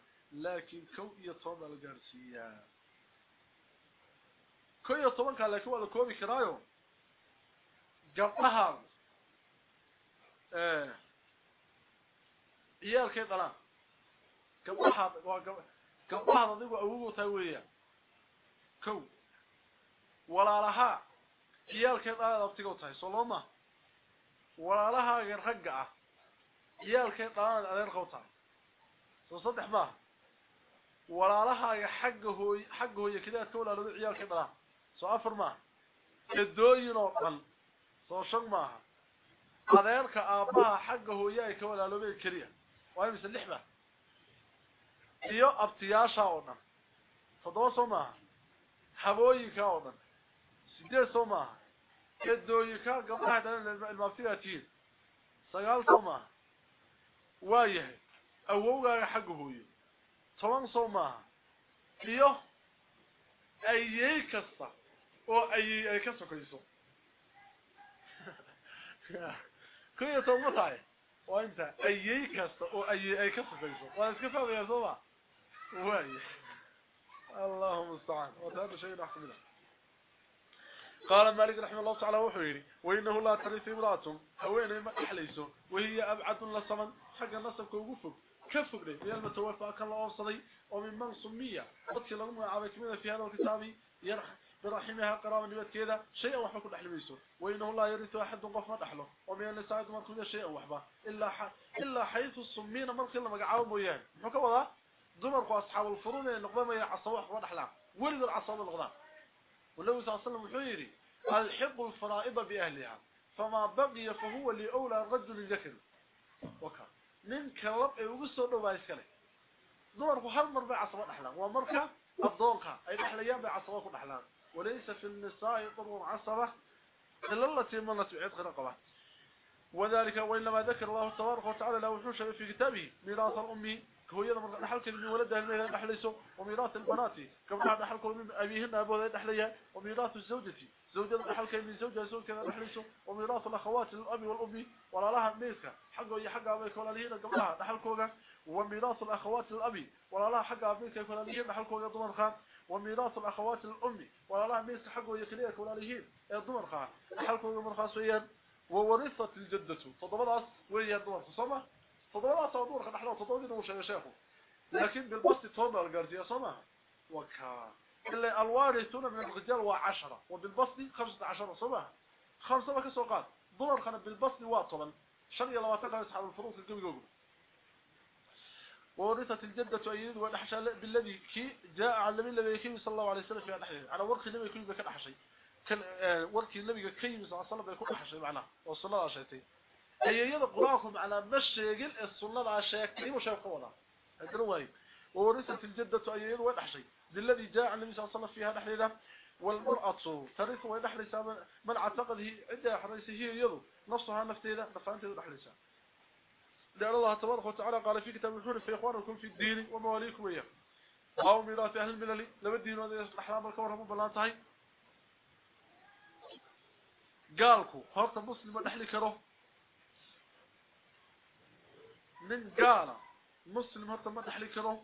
Speaker 1: laakiin kow iyo toban baa la gaarsiiyaa kow iyo tobankaa laakiin waa la koobi karaayo gabdhaha ciyaalkay dhalaan gabdhahaad waa gab gabdhahaad adigu awogu tahay weeyaan loo ma walaalahaaga ragga ah ciyaalkay dhalaad adeerka u tahay soo saddex maaha walaalahaaga xagga hooy xagga hooye keliyaad ka walaaloodo ciyaalkay dhalaan soo afar maaha edooyin oo dhan soo shan maaha adeerka aabbaha xagga hooye ay ka walaaloobeen keliya waa imise lix ba iyo abtiyaasha oo dhan maaha حبويك اودن سيده سوما كدويك قبلها المافيا تشيل سغال سوما وايه اوغا حق هوي طلن سوما ليو ايي كصا أو ايي اي كصا كيسو كيو تومتاي وانت ايي كصا أو ايي اي كصا كيسو وأنا اسكفا يا سوما وايه اللهم استعان وهذا شيء احسن منه. قال مالك رحمه الله تعالى وحيري وإنه لا تريث امرأة هوين ما أحليسه وهي أبعد لصمن حق النصب كوقفك كفقني من المتوفى كان الله أفصلي ومن من سمية. قدك لهم عبيت منه في هذا الكتاب يرح برحمها قرابة نبات كذا شيئا وحبا كل أحلميسه وإنه لا يرث أحد قف ما تحله ومن النساء مركوية شيئا وحبا إلا, ح... إلا حيث السمين مركي لما قعاوا مويان محكا وضع دمرك أصحاب الفرون النقبة ما يعصوا وحبا نحلام ولد العصاب الغضاء والنبي صلى الله عليه وسلم الحق الفرائض بأهلها. فما بقي فهو لأولى الرجل ذكر. وكان iskale dumarku hal mar bay casabo dhaxlaan waa marka adoonka ay dhaxlayaan bay casabo ku dhaxlaan walaysa fi an-nisaa qurun casaba illa allati manat bi'id qiraqaba وذلك وإنما ذكر الله تبارك وتعالى له وحوش في كتابه. ميراث الأم كويده مره دخل كل من ولدها ما دخليسو وميراث البناتي كما دخل كل من أبيهن ابوها دخليا وميراث زوجتي زوجة دخل كل من زوجها زوج كان دخليسو وميراث الأخوات الأبي والاب ولا لها ميسك حقه هي حق ابي كل الهنا قبلها دخل كوغا وميراث الأخوات الأبي ولا لها حق ابي كل الهنا دخل كوغا دمر خان. وميراث الأخوات الأمي ولا لها ميسك حقه هي كليه كل الهنا دمر خان. دخل كوغا مرخصيا وورثه الجدة. فضبط وهي دمر خصمه تضوات صدور خد إحنا تضوين وش يا شيخ لكن بالبسط توما الجارجيه صما وكا. إلا الوارثون من الرجال وعشرة. وبالبسط 15 صما خمسة ما كسوقات ضرر خنا بالبسط واطبا شن يلا واتقى اصحاب الفروض الجوج جوج ورثت الجدة أيد ونحشى بالذي كي جاء على النبي النبي كي صلى الله عليه وسلم في الحديث على ورق النبي كي بكل حشي كان ورق النبي كي صلى الله عليه وسلم بكل حشي معناه وصلى الله عليه وسلم أيها قراءكم على مشيقل السنة عشاكين وشاقونا هذا واي وورثت الجدة أيها والأحشي بالذي جاء عن النبي صلى الله عليه وسلم فيها نحن والمرأة. ترث وينحرس من اعتقده عند حريسه يضو نصها نفتيدا نفانته نحرسها لأن الله تبارك وتعالى قال في كتاب الحور في إخوانكم في الدين ومواليكم إياه. أو ميراث أهل الملل. لما الدين وهذا الأحلام الكورهم بلانتهي قالكم هرت مسلم نحلي كره من قال مسلم هرت ما تحلي كره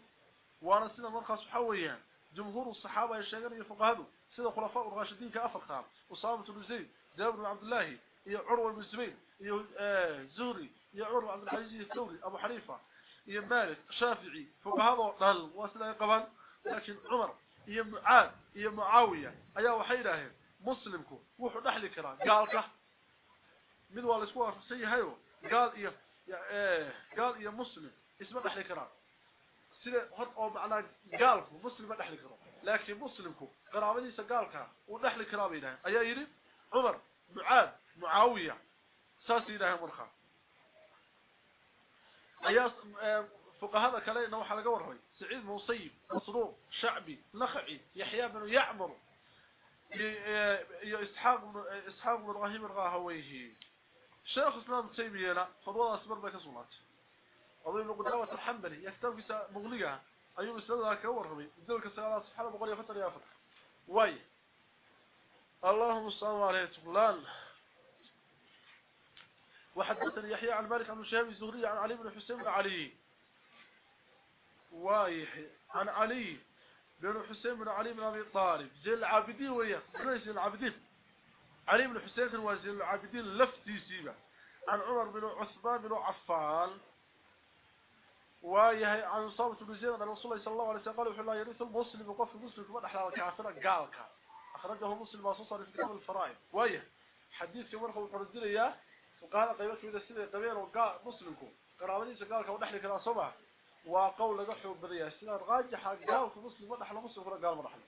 Speaker 1: وأنا سيدا مرخص حويا جمهور الصحابة الشيغان يفقهدوا سيدا خلفاء الراشدين كأفر خام وصابة الوزين جابر عبد الله يا عروة بن زبين يا آه، زوري يا عروة عبد العزيز الثوري أبو حريفة يا مالك شافعي فقهدوا نال واسلا يقبل لكن عمر يا معاد يا معاوية أيا وحيداه مسلمكم وحو نحلي قال كه من والسكوة سيهايو قال إيه إيه، قال يا مسلم اسمه دخل الكرام سيده هر أو معناه قال مسلم دخل الكرام لكن مسلمكم قرابتي سقالك ودخل الكرام إلى اي يري عمر معاذ معاوية. ساسي إلى مرخه اي إيه، فوق هذا كلينا وحا لغا وروي سعيد موصيب مصروف شعبي نخعي يحيى بن يعمر. إيه، إسحاق إسحاق إبراهيم الغاهويه شيخ اسلام تيمية فضوى اسبر بك سولات أظن قدامة الحنبلي يستوفي مغلقه ايوب أستاذ كورمي ذلك سؤال سبحانه بقول يا فتر يا فتر واي. اللهم صل على فلان وحدثني يحيى عن مالك عن شهاب الزهري عن علي بن حسين بن علي. واي عن علي بن حسين بن علي بن أبي طالب. زين العابدين وياه. ليس العابدين. علي بن حسين وزير العابدين لفتي سيبا. عن عمر بن عثمان بن عفان. ويهي عن صابت بن زيد عن رسول الله صلى الله عليه وسلم قال وحلا يرث المسلم وقف المسلم كمان أحلى الكافرة قالك أخرجه مسلم وصوصا في كتاب الفرائض. ويه حديث كمان قول فرزيل إياه وقال قيبته إذا سيدة قبير وقال مسلمكم. قرابلين قالك ونحن كنا صبع وقول لقحوا بذيه السنة الغاجحة قالك مسلم ونحن مسلم قال مرحل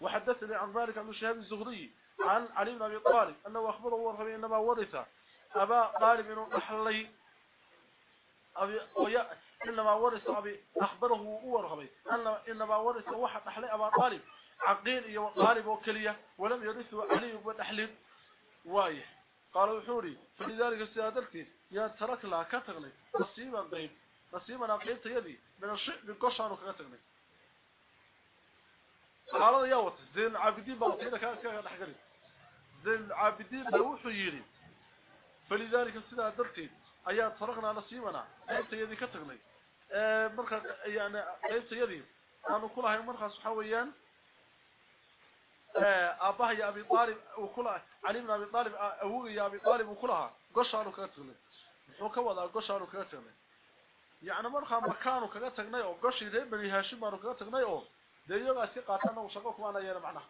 Speaker 1: وحدثني عن ذلك عن الشهاب الزهري. عن علي بن أبي طالب أنه أخبره ورثه إنما ورث أبا طالب بن رحلي أبي ويا إنما ورث أبي أخبره ورثه أن إنما ورث واحد رحلي أبا طالب عقيل iyo طالب وكلية ولم يرثه علي بن تحليل وايه قال وحوري فلذلك السيادتي يا ترك لها كتغني نصيبا قيب نصيبا قيبت يدي من الشيء بقشان كتغني. قال يا وت زين العابدين بلطينا كان كان دحقري للعابدين بروحه يغي فلذلك السيدة الدرتين ايات صرخنا نصيبنا قيبت يدي كتغني. آه، مرخة يعني قيبت يدي. كانوا كلها مرخة صحويا اباه آه، يا أبي طالب وكلها علمنا أبي طالب اوه يا أبي طالب وكلها. قشانو كتغني. وكوة قشانو كتغني. يعني مرخة مكانو كتغني وقشي ريب بني هاشم مرخة كتغني ديوغا سيقاتنا وشاقوكوانا يا ربعنا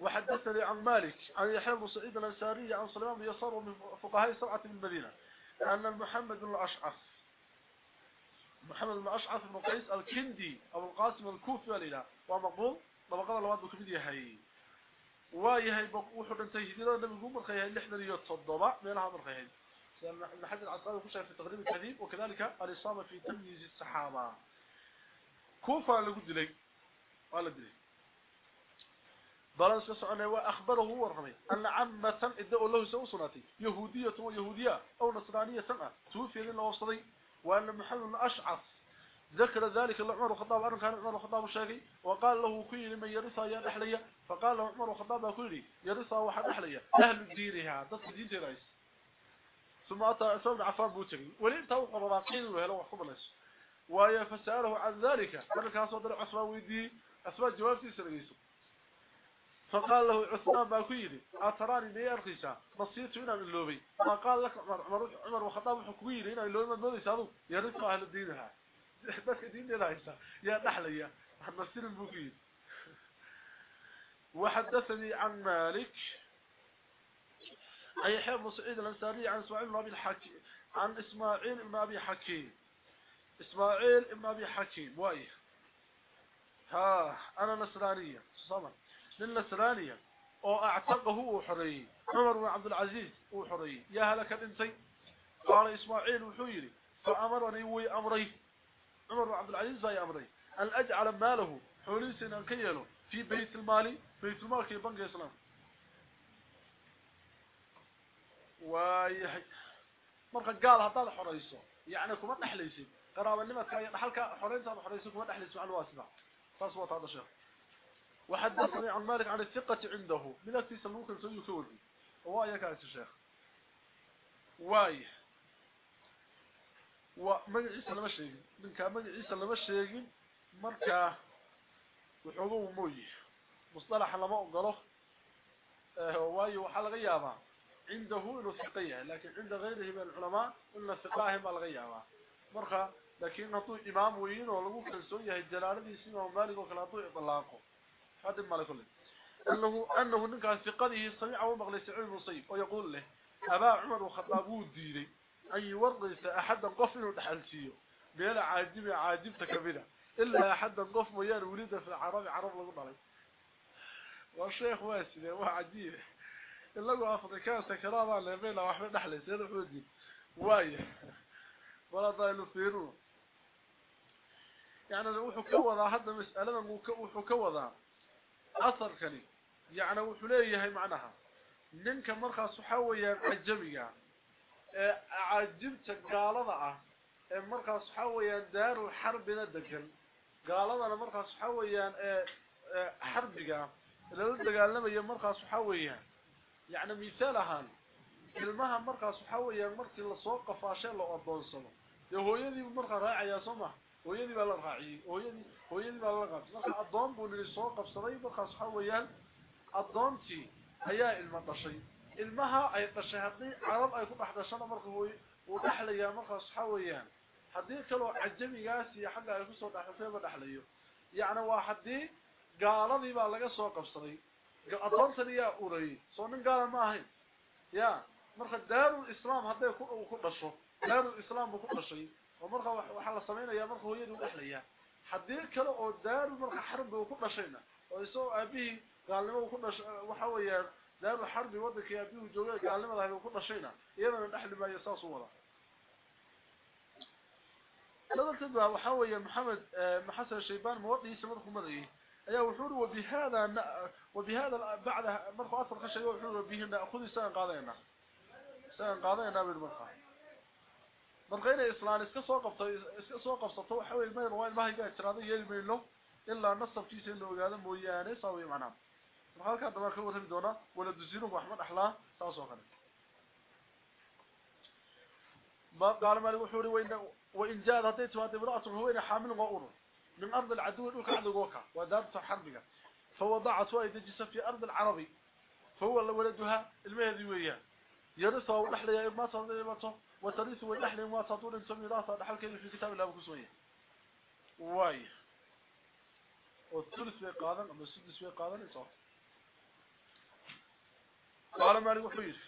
Speaker 1: وحدثني عن مالك عن يحيى بن سعيد الأنصاري عن سليمان يسار من فقهاء سبعه من المدينة أن محمد بن الأشعث محمد بن الأشعث بن قيس الكندي أبو القاسم الكوفي والإله ومقبول طبقات الواد بكميديا هاي وايهي وحد انت يجدين النبي يقول مرخيها لحنا يتصدبع ميلها مرخيها لأن حد العسقال يخشها في تقريب الكذيب وكذلك الإصابة في تمييز السحابة كوفة اللي قد لي قال لي. بلان سسعنا وأخبره هو الرمي. أن عمة إدعوا له سوصناتي يهودية ويهودية أو نصرانية سنة. توفي لنا وصدي وأن محمد أشعث. ذكر ذلك لعمر وخطاب أنه كان عمر وخطاب الشاقي وقال له كي لمن يرثها يا نحلية فقال له عمر وخطاب كي يرثها واحد نحلية أهل ديرها ضد دين رئيس ثم أتى عثمان عفان بوتري ولين رواقين وهلا وحكم الناس ويا فسأله عن ذلك. قال كان صدر عثمان ويدي. أثبات جوابتي سرقيسه فقال له عثمان باكيري أتراني لي أرخيسا نصيت هنا من اللوبي ما قال لك عمر, عمر وخطاب حكويري هنا اللوبي من دولي سادو يرفق أهل الدينها بس دين لا إيسا يا نحليا نصير البوكير وحدثني عن مالك. أي حب سعيد الأنساري عن إسماعيل بن الحكيم عن إسماعيل بن أبي حكيم. إسماعيل بن أبي حكيم. وايه ها أنا نصرانية. صمت للنسرانية أو أعتقه وحري. عمر بن عبد العزيز وحري. يا هلك انتي قال إسماعيل وحيري. فأمرني وي أمري. عمر بن عبد العزيز زي أمري. أن أجعل ماله حوليسنا كيلو في بيت المال بيت المال كي بنك الاسلام واي marka gaal hadaad xoreyso yaani kuma dhaxlaysid qaraabanimada halka xoreynta xoreyso kuma dhaxlaysid aan waasba taas waa taada sheekh وحدثني عن مالك عن الثقة عنده. من أكتي سموك السيو كوري وايا كانت الشيخ واي. عيسى لما من كان من لما شيقين مركا. وحضوه موي. مصطلح لما أقره واي وحال غيابا عنده إنه ثقية. لكن عند غيره من العلماء إنه ثقاهم الغيابا مركا. لكن نطوي إمام وين ولغو كالسوية الجلالة دي سيما ومالك وكالنطوي إطلاقه. هذا ما كله أنه أنه نكا ثقته سمع ومغلي سعيد المصيب ويقول له أبا عمر وخطاب وديري أن يورث أحدا قفل ودحلسيه بيلا عاجب عاجب تكبيرا إلا أحدا قف ويان ولد في العرب عرب لقب عليه والشيخ واسد هو عجيب إلا هو أفريكان سكرابا لبيلا وحمد دحلي سيد حودي واي. ولا ضايلوا فيرون يعني وحو كوضا هذا مسألة وحو كوضا أثر كلي يعني وحليه هي معناها. ننك مرخى صحاوية عجبية عجبت قال ضعه مرخى صحاوية دار الحرب ندكن قال ضعه مرخى حرب حربية لذلك قال لما هي مرخى صحاوية. يعني مثالها كلمها مرخى صحاوية مرخى لصوقف عشان لو أردون صمح يهو يدي مرخى راعي يا صمح. ويدي بالله الرعي ويدي ويدي بالله القفص الضم بولي سو قفصري بخص حويان الضمتي هيا المطشي المها اي تشهدي عرب اي كو حدشن مرخوي ودخليا مرخص حويان حدي كلو عجبي ياسي حق اي كو سو دخلتي بدخليو يعني واحد دي قالدي با لغا سو قفصري الضمتي يا اوري قال ما هي يا مرخ الاسلام هدا كو sameeyaa marka hooyadu u dhaxlaya hadii kale oo daarul marka xarb uu ku dhashayna oo isoo aabihi gaalnimo ku dhashay waxa weeyaan daarul xarb wadanka aabihi joogay gaalnimada ay ku dhashayna iyadana dhaxli maayo saas u wada dadka waxa weeyaan maxamed maxasan shaybaan muwadii samad ku maday ayaa wuxuu ri wabihada wabihada bacda markuu asal ka sheegay wuxuu ri bihina akhudi saan qaadayna saan qaadayna bil markaa marka inay islaan iska soo qabto iska soo qabsato waxa weey meel waa ilmaha iga tirada yeelmayno ilaa nasabkiisa inuu ogaado mooyaane saawi macnaa marka halka daba ka warami doona wala dusiru waxba dhaxlaa taas oo kale ما قال مالك وحوري وين وإن جاءت هديت وهذه امرأة هوين حامل وأور من أرض العدو الأولى عدوك ودابت حربك فوضعت وإذا جس في أرض العربي فهو ولدها المهدي وياه يرثها ونحل يا ما ونحل ما تطول انت ميراثها نحل كيف في كتاب الله بكسوية. واي. والثلث في قادم أما السدس قادم إنصاف قال مالك وحوير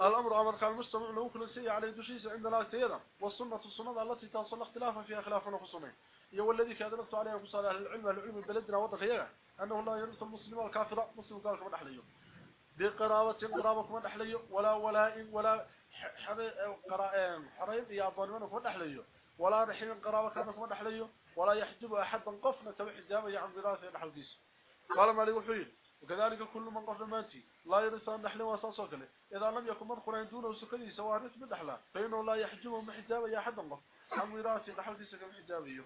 Speaker 1: الأمر أمر كان المجتمع له كل شيء عليه دشيس عندنا كثيرا والسنة السنة التي تصل اختلافا فيها خلافا وخصومين هو الذي كان نقطع عليه أهل العلم العلم بلدنا وضخيرا أنه لا يرث المسلم والكافر مسلم قال كمان أحليه. بقرابة قرابة كمان أحليه ولا ولا ولا حريم يا ظالمان كمان أحليه ولا رحيم قرابة كمان أحليه ولا يحجب أحدا قفنا تبع حجابه عن دراسة نحو ديس قال مالي وحيد وكذلك كل من قفل ماتي لا يرث النحل واساسه كله إذا لم يكن مدخلا دونه سكدي سواء رث بدحلا فإنه لا يحجبه من حجابه يا حد الله عن نحل ديس كم حجابه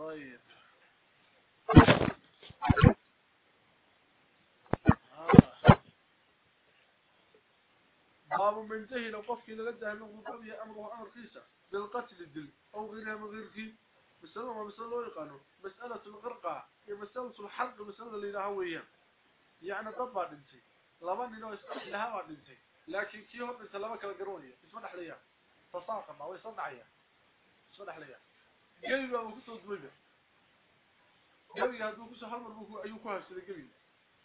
Speaker 1: طيب. باب من جهل وقفك لقده انه قضي أمره أمر قيسه بالقتل الدل أو غيرها من غيرك مسألة ما مسألة لو يقانو مسألة الغرقة. مسألة الحرق مسألة اللي لها ويا. يعني ضبع دنتي لابد إنه يسقط لها بعد دنتي لكن كي هو انت لما كلا قروني اسمه دحليا تصاقم أو يصنعيا اسمه دحليا قلبي ابو كسو دويبه قلبي هادو كسو هل مربوكو ايو كوهاشتري قلبي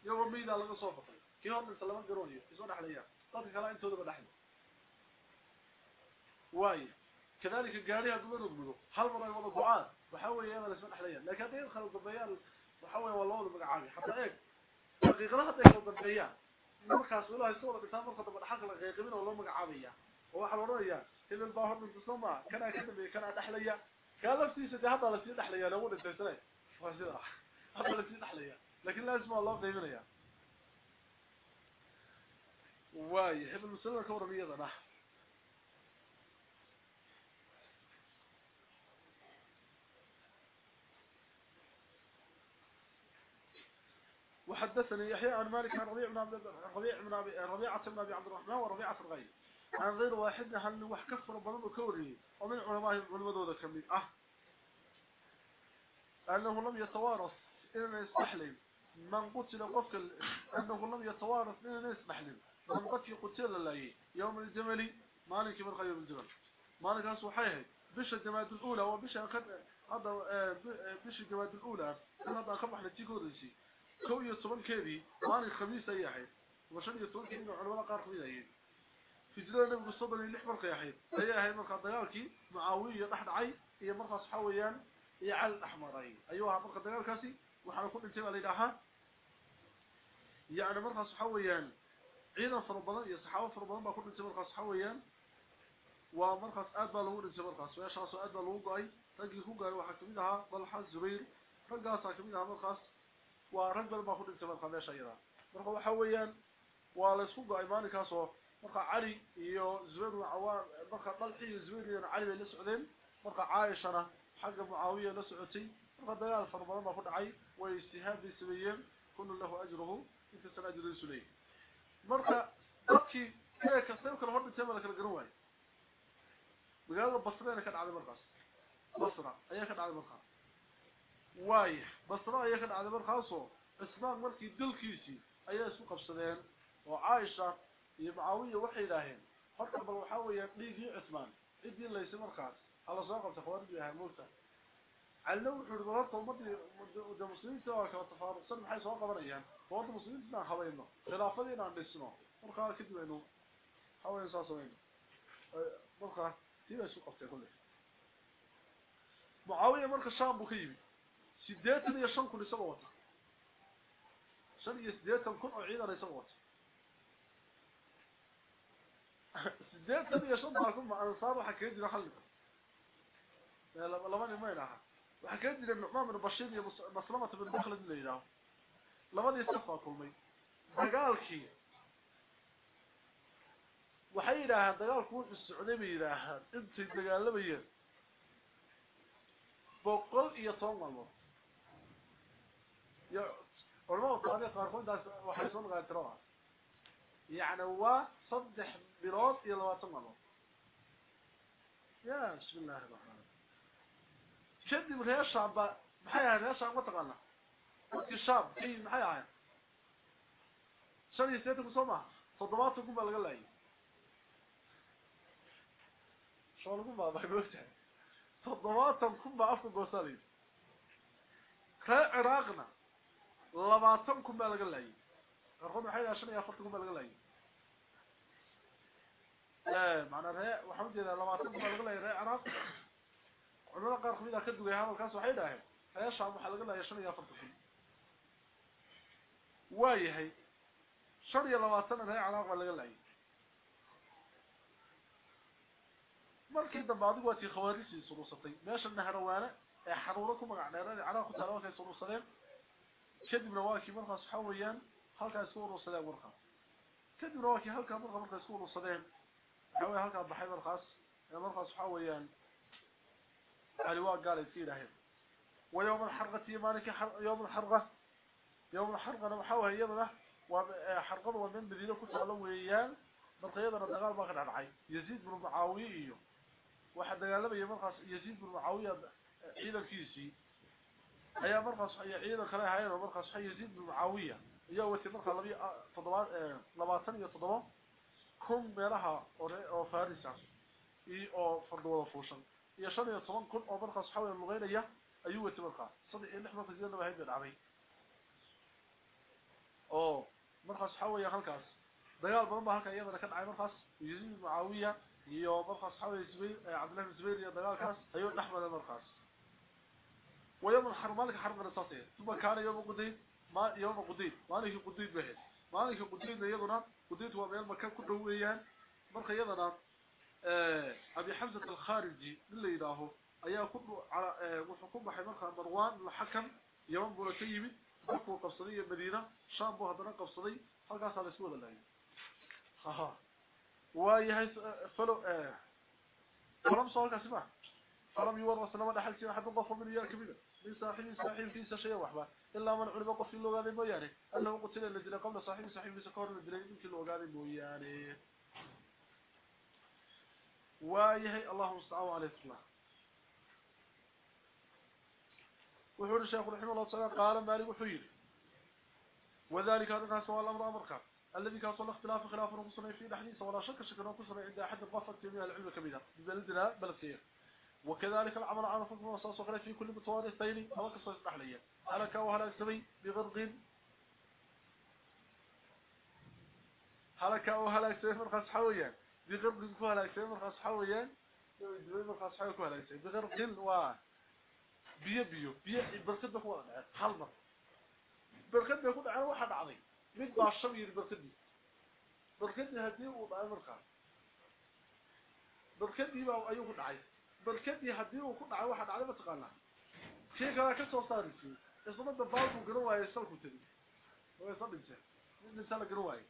Speaker 1: يوم ميدا لغا صوفقي كي هو انت لما قروني اسمه دحليا dadka kale intooda badhaxay waay كذلك الجاري هذول رغبوا هل مرة ولا دعاء. وحاول يا ولا اسمح ليا لكن هذين خلوا ضبيان وحاول والله ولا مقعاني حتى هيك دقيقة حتى يخلوا ضبيان markaas walaha soo wada marka daba dhaxal la qeybin oo loo magacaabaya oo waxa loo raayaa in la baahdo inta soma kana ka dambeeyay kana قال نفسي سدي هذا لا سيدح لي أنا ولا دلسني فاشل هذا لا سيدح لي لكن لازم الله يقيمنا يا واي يحب وحدثني يحيى عن مالك عن ربيع بن عبد الربيع بن ربيعة بن عبد الرحمن وربيعة الغيث عن غير واحد هل وح كفر بلد كوري ومن علماء العلماء كمين آه. أنه لم يتوارث الا يستحلم من قتل قفل أنه لم يتوارث الا يستحلم من قتل قتل الله يوم الجمل مالك من خير الجمل. مالك هسو حيه بش الجماعة الأولى وبش هذا بش الجماعة الأولى. هذا خبح لتيكودسي كو iyo tobankeedii maalin khamiis ay ahayd washan iyo tobankii culimada qaar iyo cal axmaray ayuu ahaa marka dagaalkaasi waxaana ku dhintay baa la yidhaahaa yani markaas waxa weeyaan ciidan fara badan iyo saxaabo fara badan baa ku dhintay markaas waxa weeyaan waa markaas aad baa lagu dhintay markaas meeshaasoo aad baa lagu go-ay raggii ku gaay waxaa kamid ahaa dalxa zubayr raggaasaa kamid ahaa markaas waa rag badan baa ku dhintay markaa meesha iyada marka waxa weeyaan waa la isku go-ay maalinkaas oo مرقى علي يو زوير وعوام مرقى طلحي زوير يو علي لسعودين مرقى عائشة حق معاوية لسعوتي مرقى ديال فرمان ما فرد عي ويستهاد دي سبيين كن له أجره انت سنأجر دي سليه مرقى بكي كيه كسيوك الهرد تيما لك القروي بقال الله بصرين كان على مرقص بصرة إيه كان على مرقص وايح بصرة إيه كان على مرقصه اسمان مرقى دلكيسي إيه اسمه قبصرين وعائشة يبعاويه وحي لاهين حتى بل وحاوية ديجي عثمان. ادين ليس مرخاص على صاقب تخوارج بها الموتى علو حرورات ومدي ودى مسلمين تواك وتفارق صنع حي صاقب بريان فورد مسلمين تنا حوينه خلافة دينا عن بيسنا مرخاص كدو انو حوين ساسوين مرخاص تيبا يسوق افتا كله معاوية مرخ الشام بخيبي. سيداتنا يشنكو لسوا وطا شان يسيداتنا سديت ان يشد معكم انصار وحكيت له حل. لا لا والله ما يلاها وحكيت له النعمان بن بشير بسلمه بن خالد بن ليلى لما دي صفاكم مي قال شيء وحي لها دغال كون السعوديه بي لها انت دغالبيا بقول يا طن والله يا ورمو طاري خارفون داس وحسون غير تروح يعني هو صدح بلاد إلى لواتن الله يا بسم الله الرحمن الرحيم. من هي الشعب محيا هي الشعب وتقالنا الشعب اي محيا هاي شد يسيتكم صمع صدماتكم بلغ الله شو لكم بقى بحبوتها صدماتكم بقى أفكم قوصالي خير عراقنا لباتنكم بلغ رقم حيدا شن يا laga leeyahay ree arab culimada qaar kamid ah ka dugay hadalkaas waxay dhaaheen reesha waxa laga leeyahay shan iyo afartan kun waayahay shan iyo labaatan ree arab laga leeyahay markii dambe adigu waa tii khawaarisi surusatay meesha nahrawaana ee xaruuro ku magac dheerada arab ku taalo waxay surusadeen kadibna waa kii markaas waxa weeyaan halka suuro sadaa warqa sidii rooshi halka warqa marka suuro sadeen hawaa halka baxay warqa khas ee warqa saxawayaan alwaa qaal sii dahay ويوم الحرقة مالك يوم الحرقة. يوم الحرقة لو حوه يضنا وحرقه ومن بذيله كتلا ويهيان برقيده رداغال ما قد حدعي يزيد بن معاوية إيوه. واحد دغاله يمرقس يزيد بن معاوية عيد الكيسي. هي برقس هيا عيد الخلايا هيا برقس هيا يزيد بن معاوية. Iyo wati marka labi toddobaad labaatan iyo toddoba kun meelaha oo Faris ah iyo fardooda fuushan iyo shan iyo toban kun oo markaas waxa weeyaan luqeynaya ayuu wati markaa saddex iyo lix marka jeedna baa hayda dhacay oo markaas waxa weeyaan halkaas dagaal badan baa halka iyadana ka dhacay markaas Yazid ibn Muawiya iyo markaas waxa weeyaan Zubayr Abdullah ibn Zubayr iyo dagaalkaas ayuu dhaxmaday markaas ويوم الحرب مالك حرب الرصاصية ثم كان يوم قديد ما يوم قديد مالك قديد بهد مالك قديد يضنا قديد هو ميل مكان كله ويان مرخ يضنا أبي حمزة الخارجي اللي يداهو أيها كله على وحكم بحي مرخ مروان الحكم يوم بولتيمي بكو قفصدية المدينة شام بو هدنا قفصدي هل قاس على سؤال الله ها ويهي فلو فلم صورك اسمع فلم يورث لما دخل شيء حد ضف من ياك كبير من صاحب صاحب في شيء وحبا. إلا من علم قف لو غادي مويانه أنه قتل الذي قبل صاحب صاحب في سكور الذي يمكن لو غادي مويانه ويهي الله مستعان عليه الله وحور الشيخ رحمه الله تعالى قال مالك وحير. وذلك هذا سوى الامر أمرك. الذي كان صلى اختلاف خلاف الرسول في الحديث ولا شك شك كسر عند أحد الضفه من العلم كبيره بلدنا بلديه وكذلك العمل على فضل وصاص وغيره في كل متوارث ثاني أو قصة التحلية هلك وهلك سبي بغرق؟ هلك وهلك سبي من خاص حويا بغرق وهلك سبي من خاص حويا من خاص حويا وهلك سبي بغرق؟ و بيو بيو بيو بركد هو حلمة بركد يكون على واحد عظيم. من باشم يري بركد بركد هدي وضع مرخا بركد يبقى أيوه دعي barkadii hadii uu ku dhaco waxa dhacday mataqaana kii kale ka soo saarisi isma dabaalku garan waayo salku tagi oo sabinta in sala garan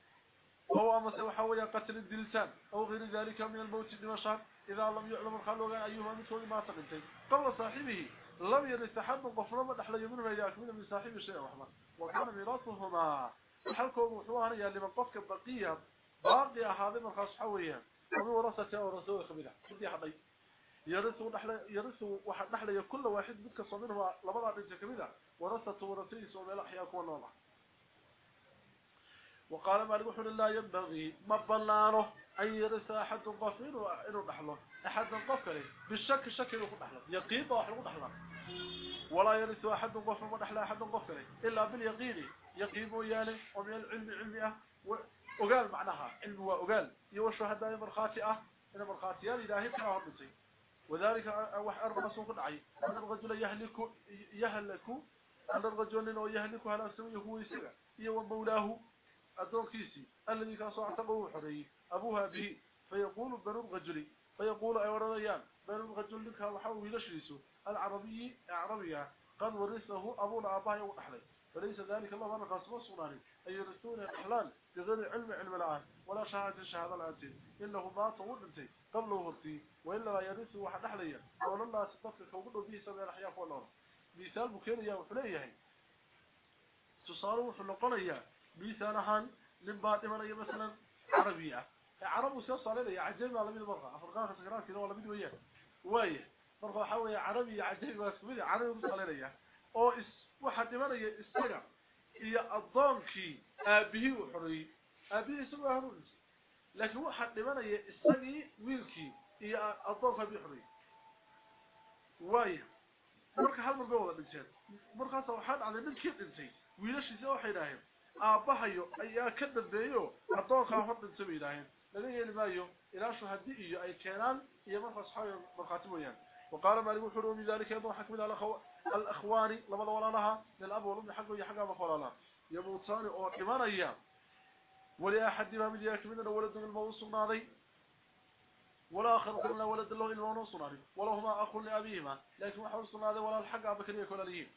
Speaker 1: ama waxa weeyaa qatl dilsan oo غير ذلك من الموت دمشق إذا لم يعلم الخلوق ايهما من ما تقنتي قبل صاحبه لم يستحب غفر ما دخل منه إلى أكمل من صاحب الشيء رحمه وكان ميراثهما. حلكم وحوار يا لمن قفك بقية. باقي هذا من خاص حويا وورثته ورثوه خبيرة. بدي حدي يرثوا دحل يرثوا واحد دحل كل واحد بدك صمنه لبدا دجه كميدا ورثته ورثيس وميل احياء كون نوضح وقال ما لقول الله ينبغي ما بلانه أن يرث أحد الضفير وإنه دحله أحد الضفر بالشك الشك إنه دحله يقين وحلو دحله ولا يرث أحد الضفر ودحله أحد الضفر إلا باليقين. يقين وياله ومن العلم علمئة وقال معناها. علم وقال يوشو هذا مرخاتئة. إن مرخاتيان إلهي كما هرمتي وذلك أربع سوق العي أن الرجل يهلك يهلك. أن الرجل إنه يهلك على سويه هو يسرع هي ومولاه أدون كيسي الذي كان صاعته حري أبوها به فيقول بنو الرجل. فيقول أي ورضيان بنو الرجل لك وحاول يلشيسه العربي عربية قد ورثه أبونا أباه وأحلي فليس ذلك الله أنا قاسم الصناني أي يرثون الإحلال بغير علم علم الآن ولا شهادة شهادة الآن إنه ما طول انتي قبله ورثي وإلا لا يرثه واحد أحليا ولا الله ستفق وقلوا به سبيل الأحياء فوالله مثال بكيريا وحليه تصاروا في النقلية مثال هان لنبات إيمانية مثلا عربية. عرب وسيصال إليه عجيب على ميد مرة أفرقان خسكران كده ولا ميد وياه. وايه مرة حاوية عربي عجيب واسكمية عربي وسيصال إليه oo is waxa dhimanaya isaga iyo adoonkii aabihi u xoriyay aabihi isagu haruun laakiin waxa dhimanaya isagii wiilkii iyo adoonka aabihi xoriyay waaya marka hal mar wada dhinteen markaas waxaa dhacday ninkii dhintay wiilashiisa waxay yidhaaheen aabbahayo ayaa ka dambeeyo adoonkaa hor dhintay bay yidhaaheen laga yeeli maayo ilaa shuhadi iyo ay keenaan iyo markaas waxaa markhaati mooyaan وقال مالك وحروا من ذلك يضع حكم الأخو... الأخوان لما ولا لها للأب والأم حقه يحقها مخولا لها يموتان أو حمان أيام ولأحد ما من ذلك مننا ولد من الموص الناضي ولا آخر كلنا ولد له إلا ونص ناضي ولهما أخ لأبيهما لكن وحوص الناضي ولا الحق أبكر يكون لهم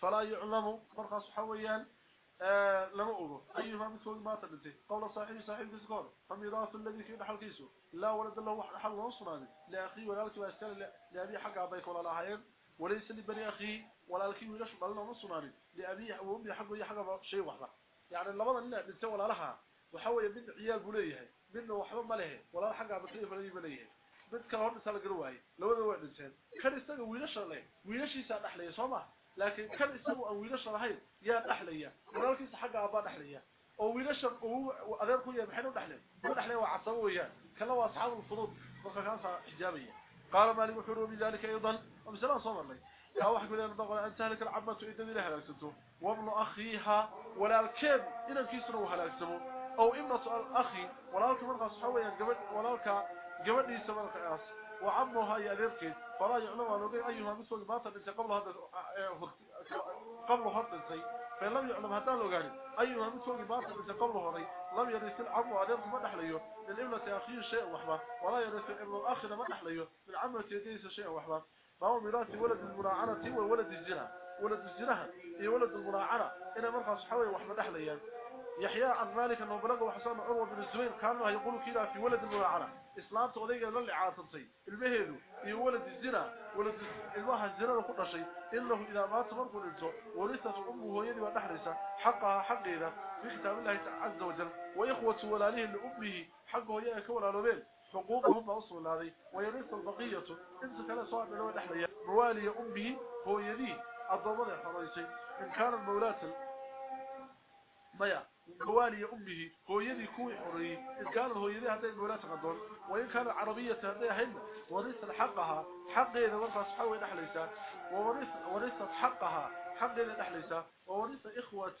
Speaker 1: فلا يعلم فرقص حويا آه لما أقول أيها مثل ما تبدي قول صاحب صاحب كسكور فميراث الذي في دحل كيسو لا ولد له حل نصراني لأخي ولا لك وأسكال لأبي حق أبيك ولا لحيم وليس لبني أخي ولا لكي ويلاش بلنا ونصناني لأبي وأمي حقه يحقه شيء واحد. يعني لما لنا نتوى لها وحاول يبين عيال بليه منه وحبا مليه ولا حقا بكيف لي مليه بنت كان هون نسال قروهي لو هذا وعد نسان كان يستقى ويلاش عليه ويلاش يسال أحلي صمع لكن كان يستقى أن ويلاش رحيل يا. أحلي ولا لكي سحقا أبا أحلي أو ويلاش وأذاركو يا محنون أحلي ما أحلي وعصوه يا. كان له أصحاب الفضل وكان صحيح حجابي قال مالك وحروا بذلك أيضا. ومسلا صبر لي يا واحد يقول أنه بغل أن تهلك العبمة إذن لها لا وابن أخيها ولا الكب إذا كسروها لا يكسبه أو ابنة الأخي ولا لك مرغة صحوية يعني ولا لك قبل يسمى القياس وعمها يا ذركي فراجع لما نضيع أيها مثل ما تنسي قبل هذا آه، قبل هذا الزي. فإن لم يعلم لو قال أيها ما تنسي قبل هذا لم يرث العم وأذرك ما نحليه للإبنة أخيه شيء وحبا ولا يرث ابن الأخ ما نحليه للعمة يديس شيء وحبا فهو ميراث ولد المراعنة وولد الزنا ولد الزنا هي ولد المراعنة إنه مرخص حوي وحبا نحليه يحيى عن مالك أنه بلغه حسام عروة بن الزبير كان يقول كذا في ولد من العالم إسلام تغذيك للعاة تنصي البهدو في ولد الزنا ولد الواحد الزنا لكل شيء. إنه إذا مات مرق للزوء ورثة أمه يدي ونحرسة حقها حق إذا في ختام الله عز وجل. وإخوة ولاله لأمه حقه يأك ولا نبيل. حقوقهم أصل هذه، ويرث البقية. إنس كلا سواء من الواحد موالي أمه هو يدي يديه الضوضي حرائسي إن كان المولاة ما يعني موالي أمه هو يدي كوي حري إن كان هو يدي هذا المولات قدر وإن كان عربية هذا هن ورث حقها حق إذا ورث حوي نحليسا وورث ورث حقها حق إذا نحليسا وورث إخوة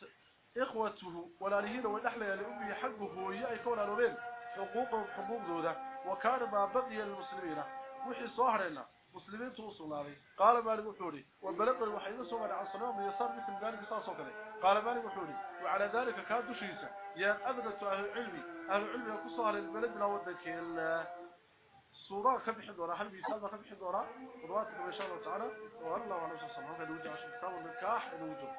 Speaker 1: إخوته ولا لهين ونحلي لأمه حقه هو يكون الأولين حقوقهم حقوق ذوذا وكان ما بقي للمسلمين وحي صاهرنا. مسلمين توصلوا قال مالك وحوري وبلغ الوحيد سوى عن صنام يصار مثل ذلك صار صوكله قال مالك وحوري وعلى ذلك كان دشيسا يا أذنة أهل العلم أهل العلم يقصوا على البلد لا ودك الصورة كم حدورة هل بيسالة كم حدورة رواتكم إن شاء الله تعالى. والله عليه وسلم هذا الوجه عشان كتاب النكاح الوجه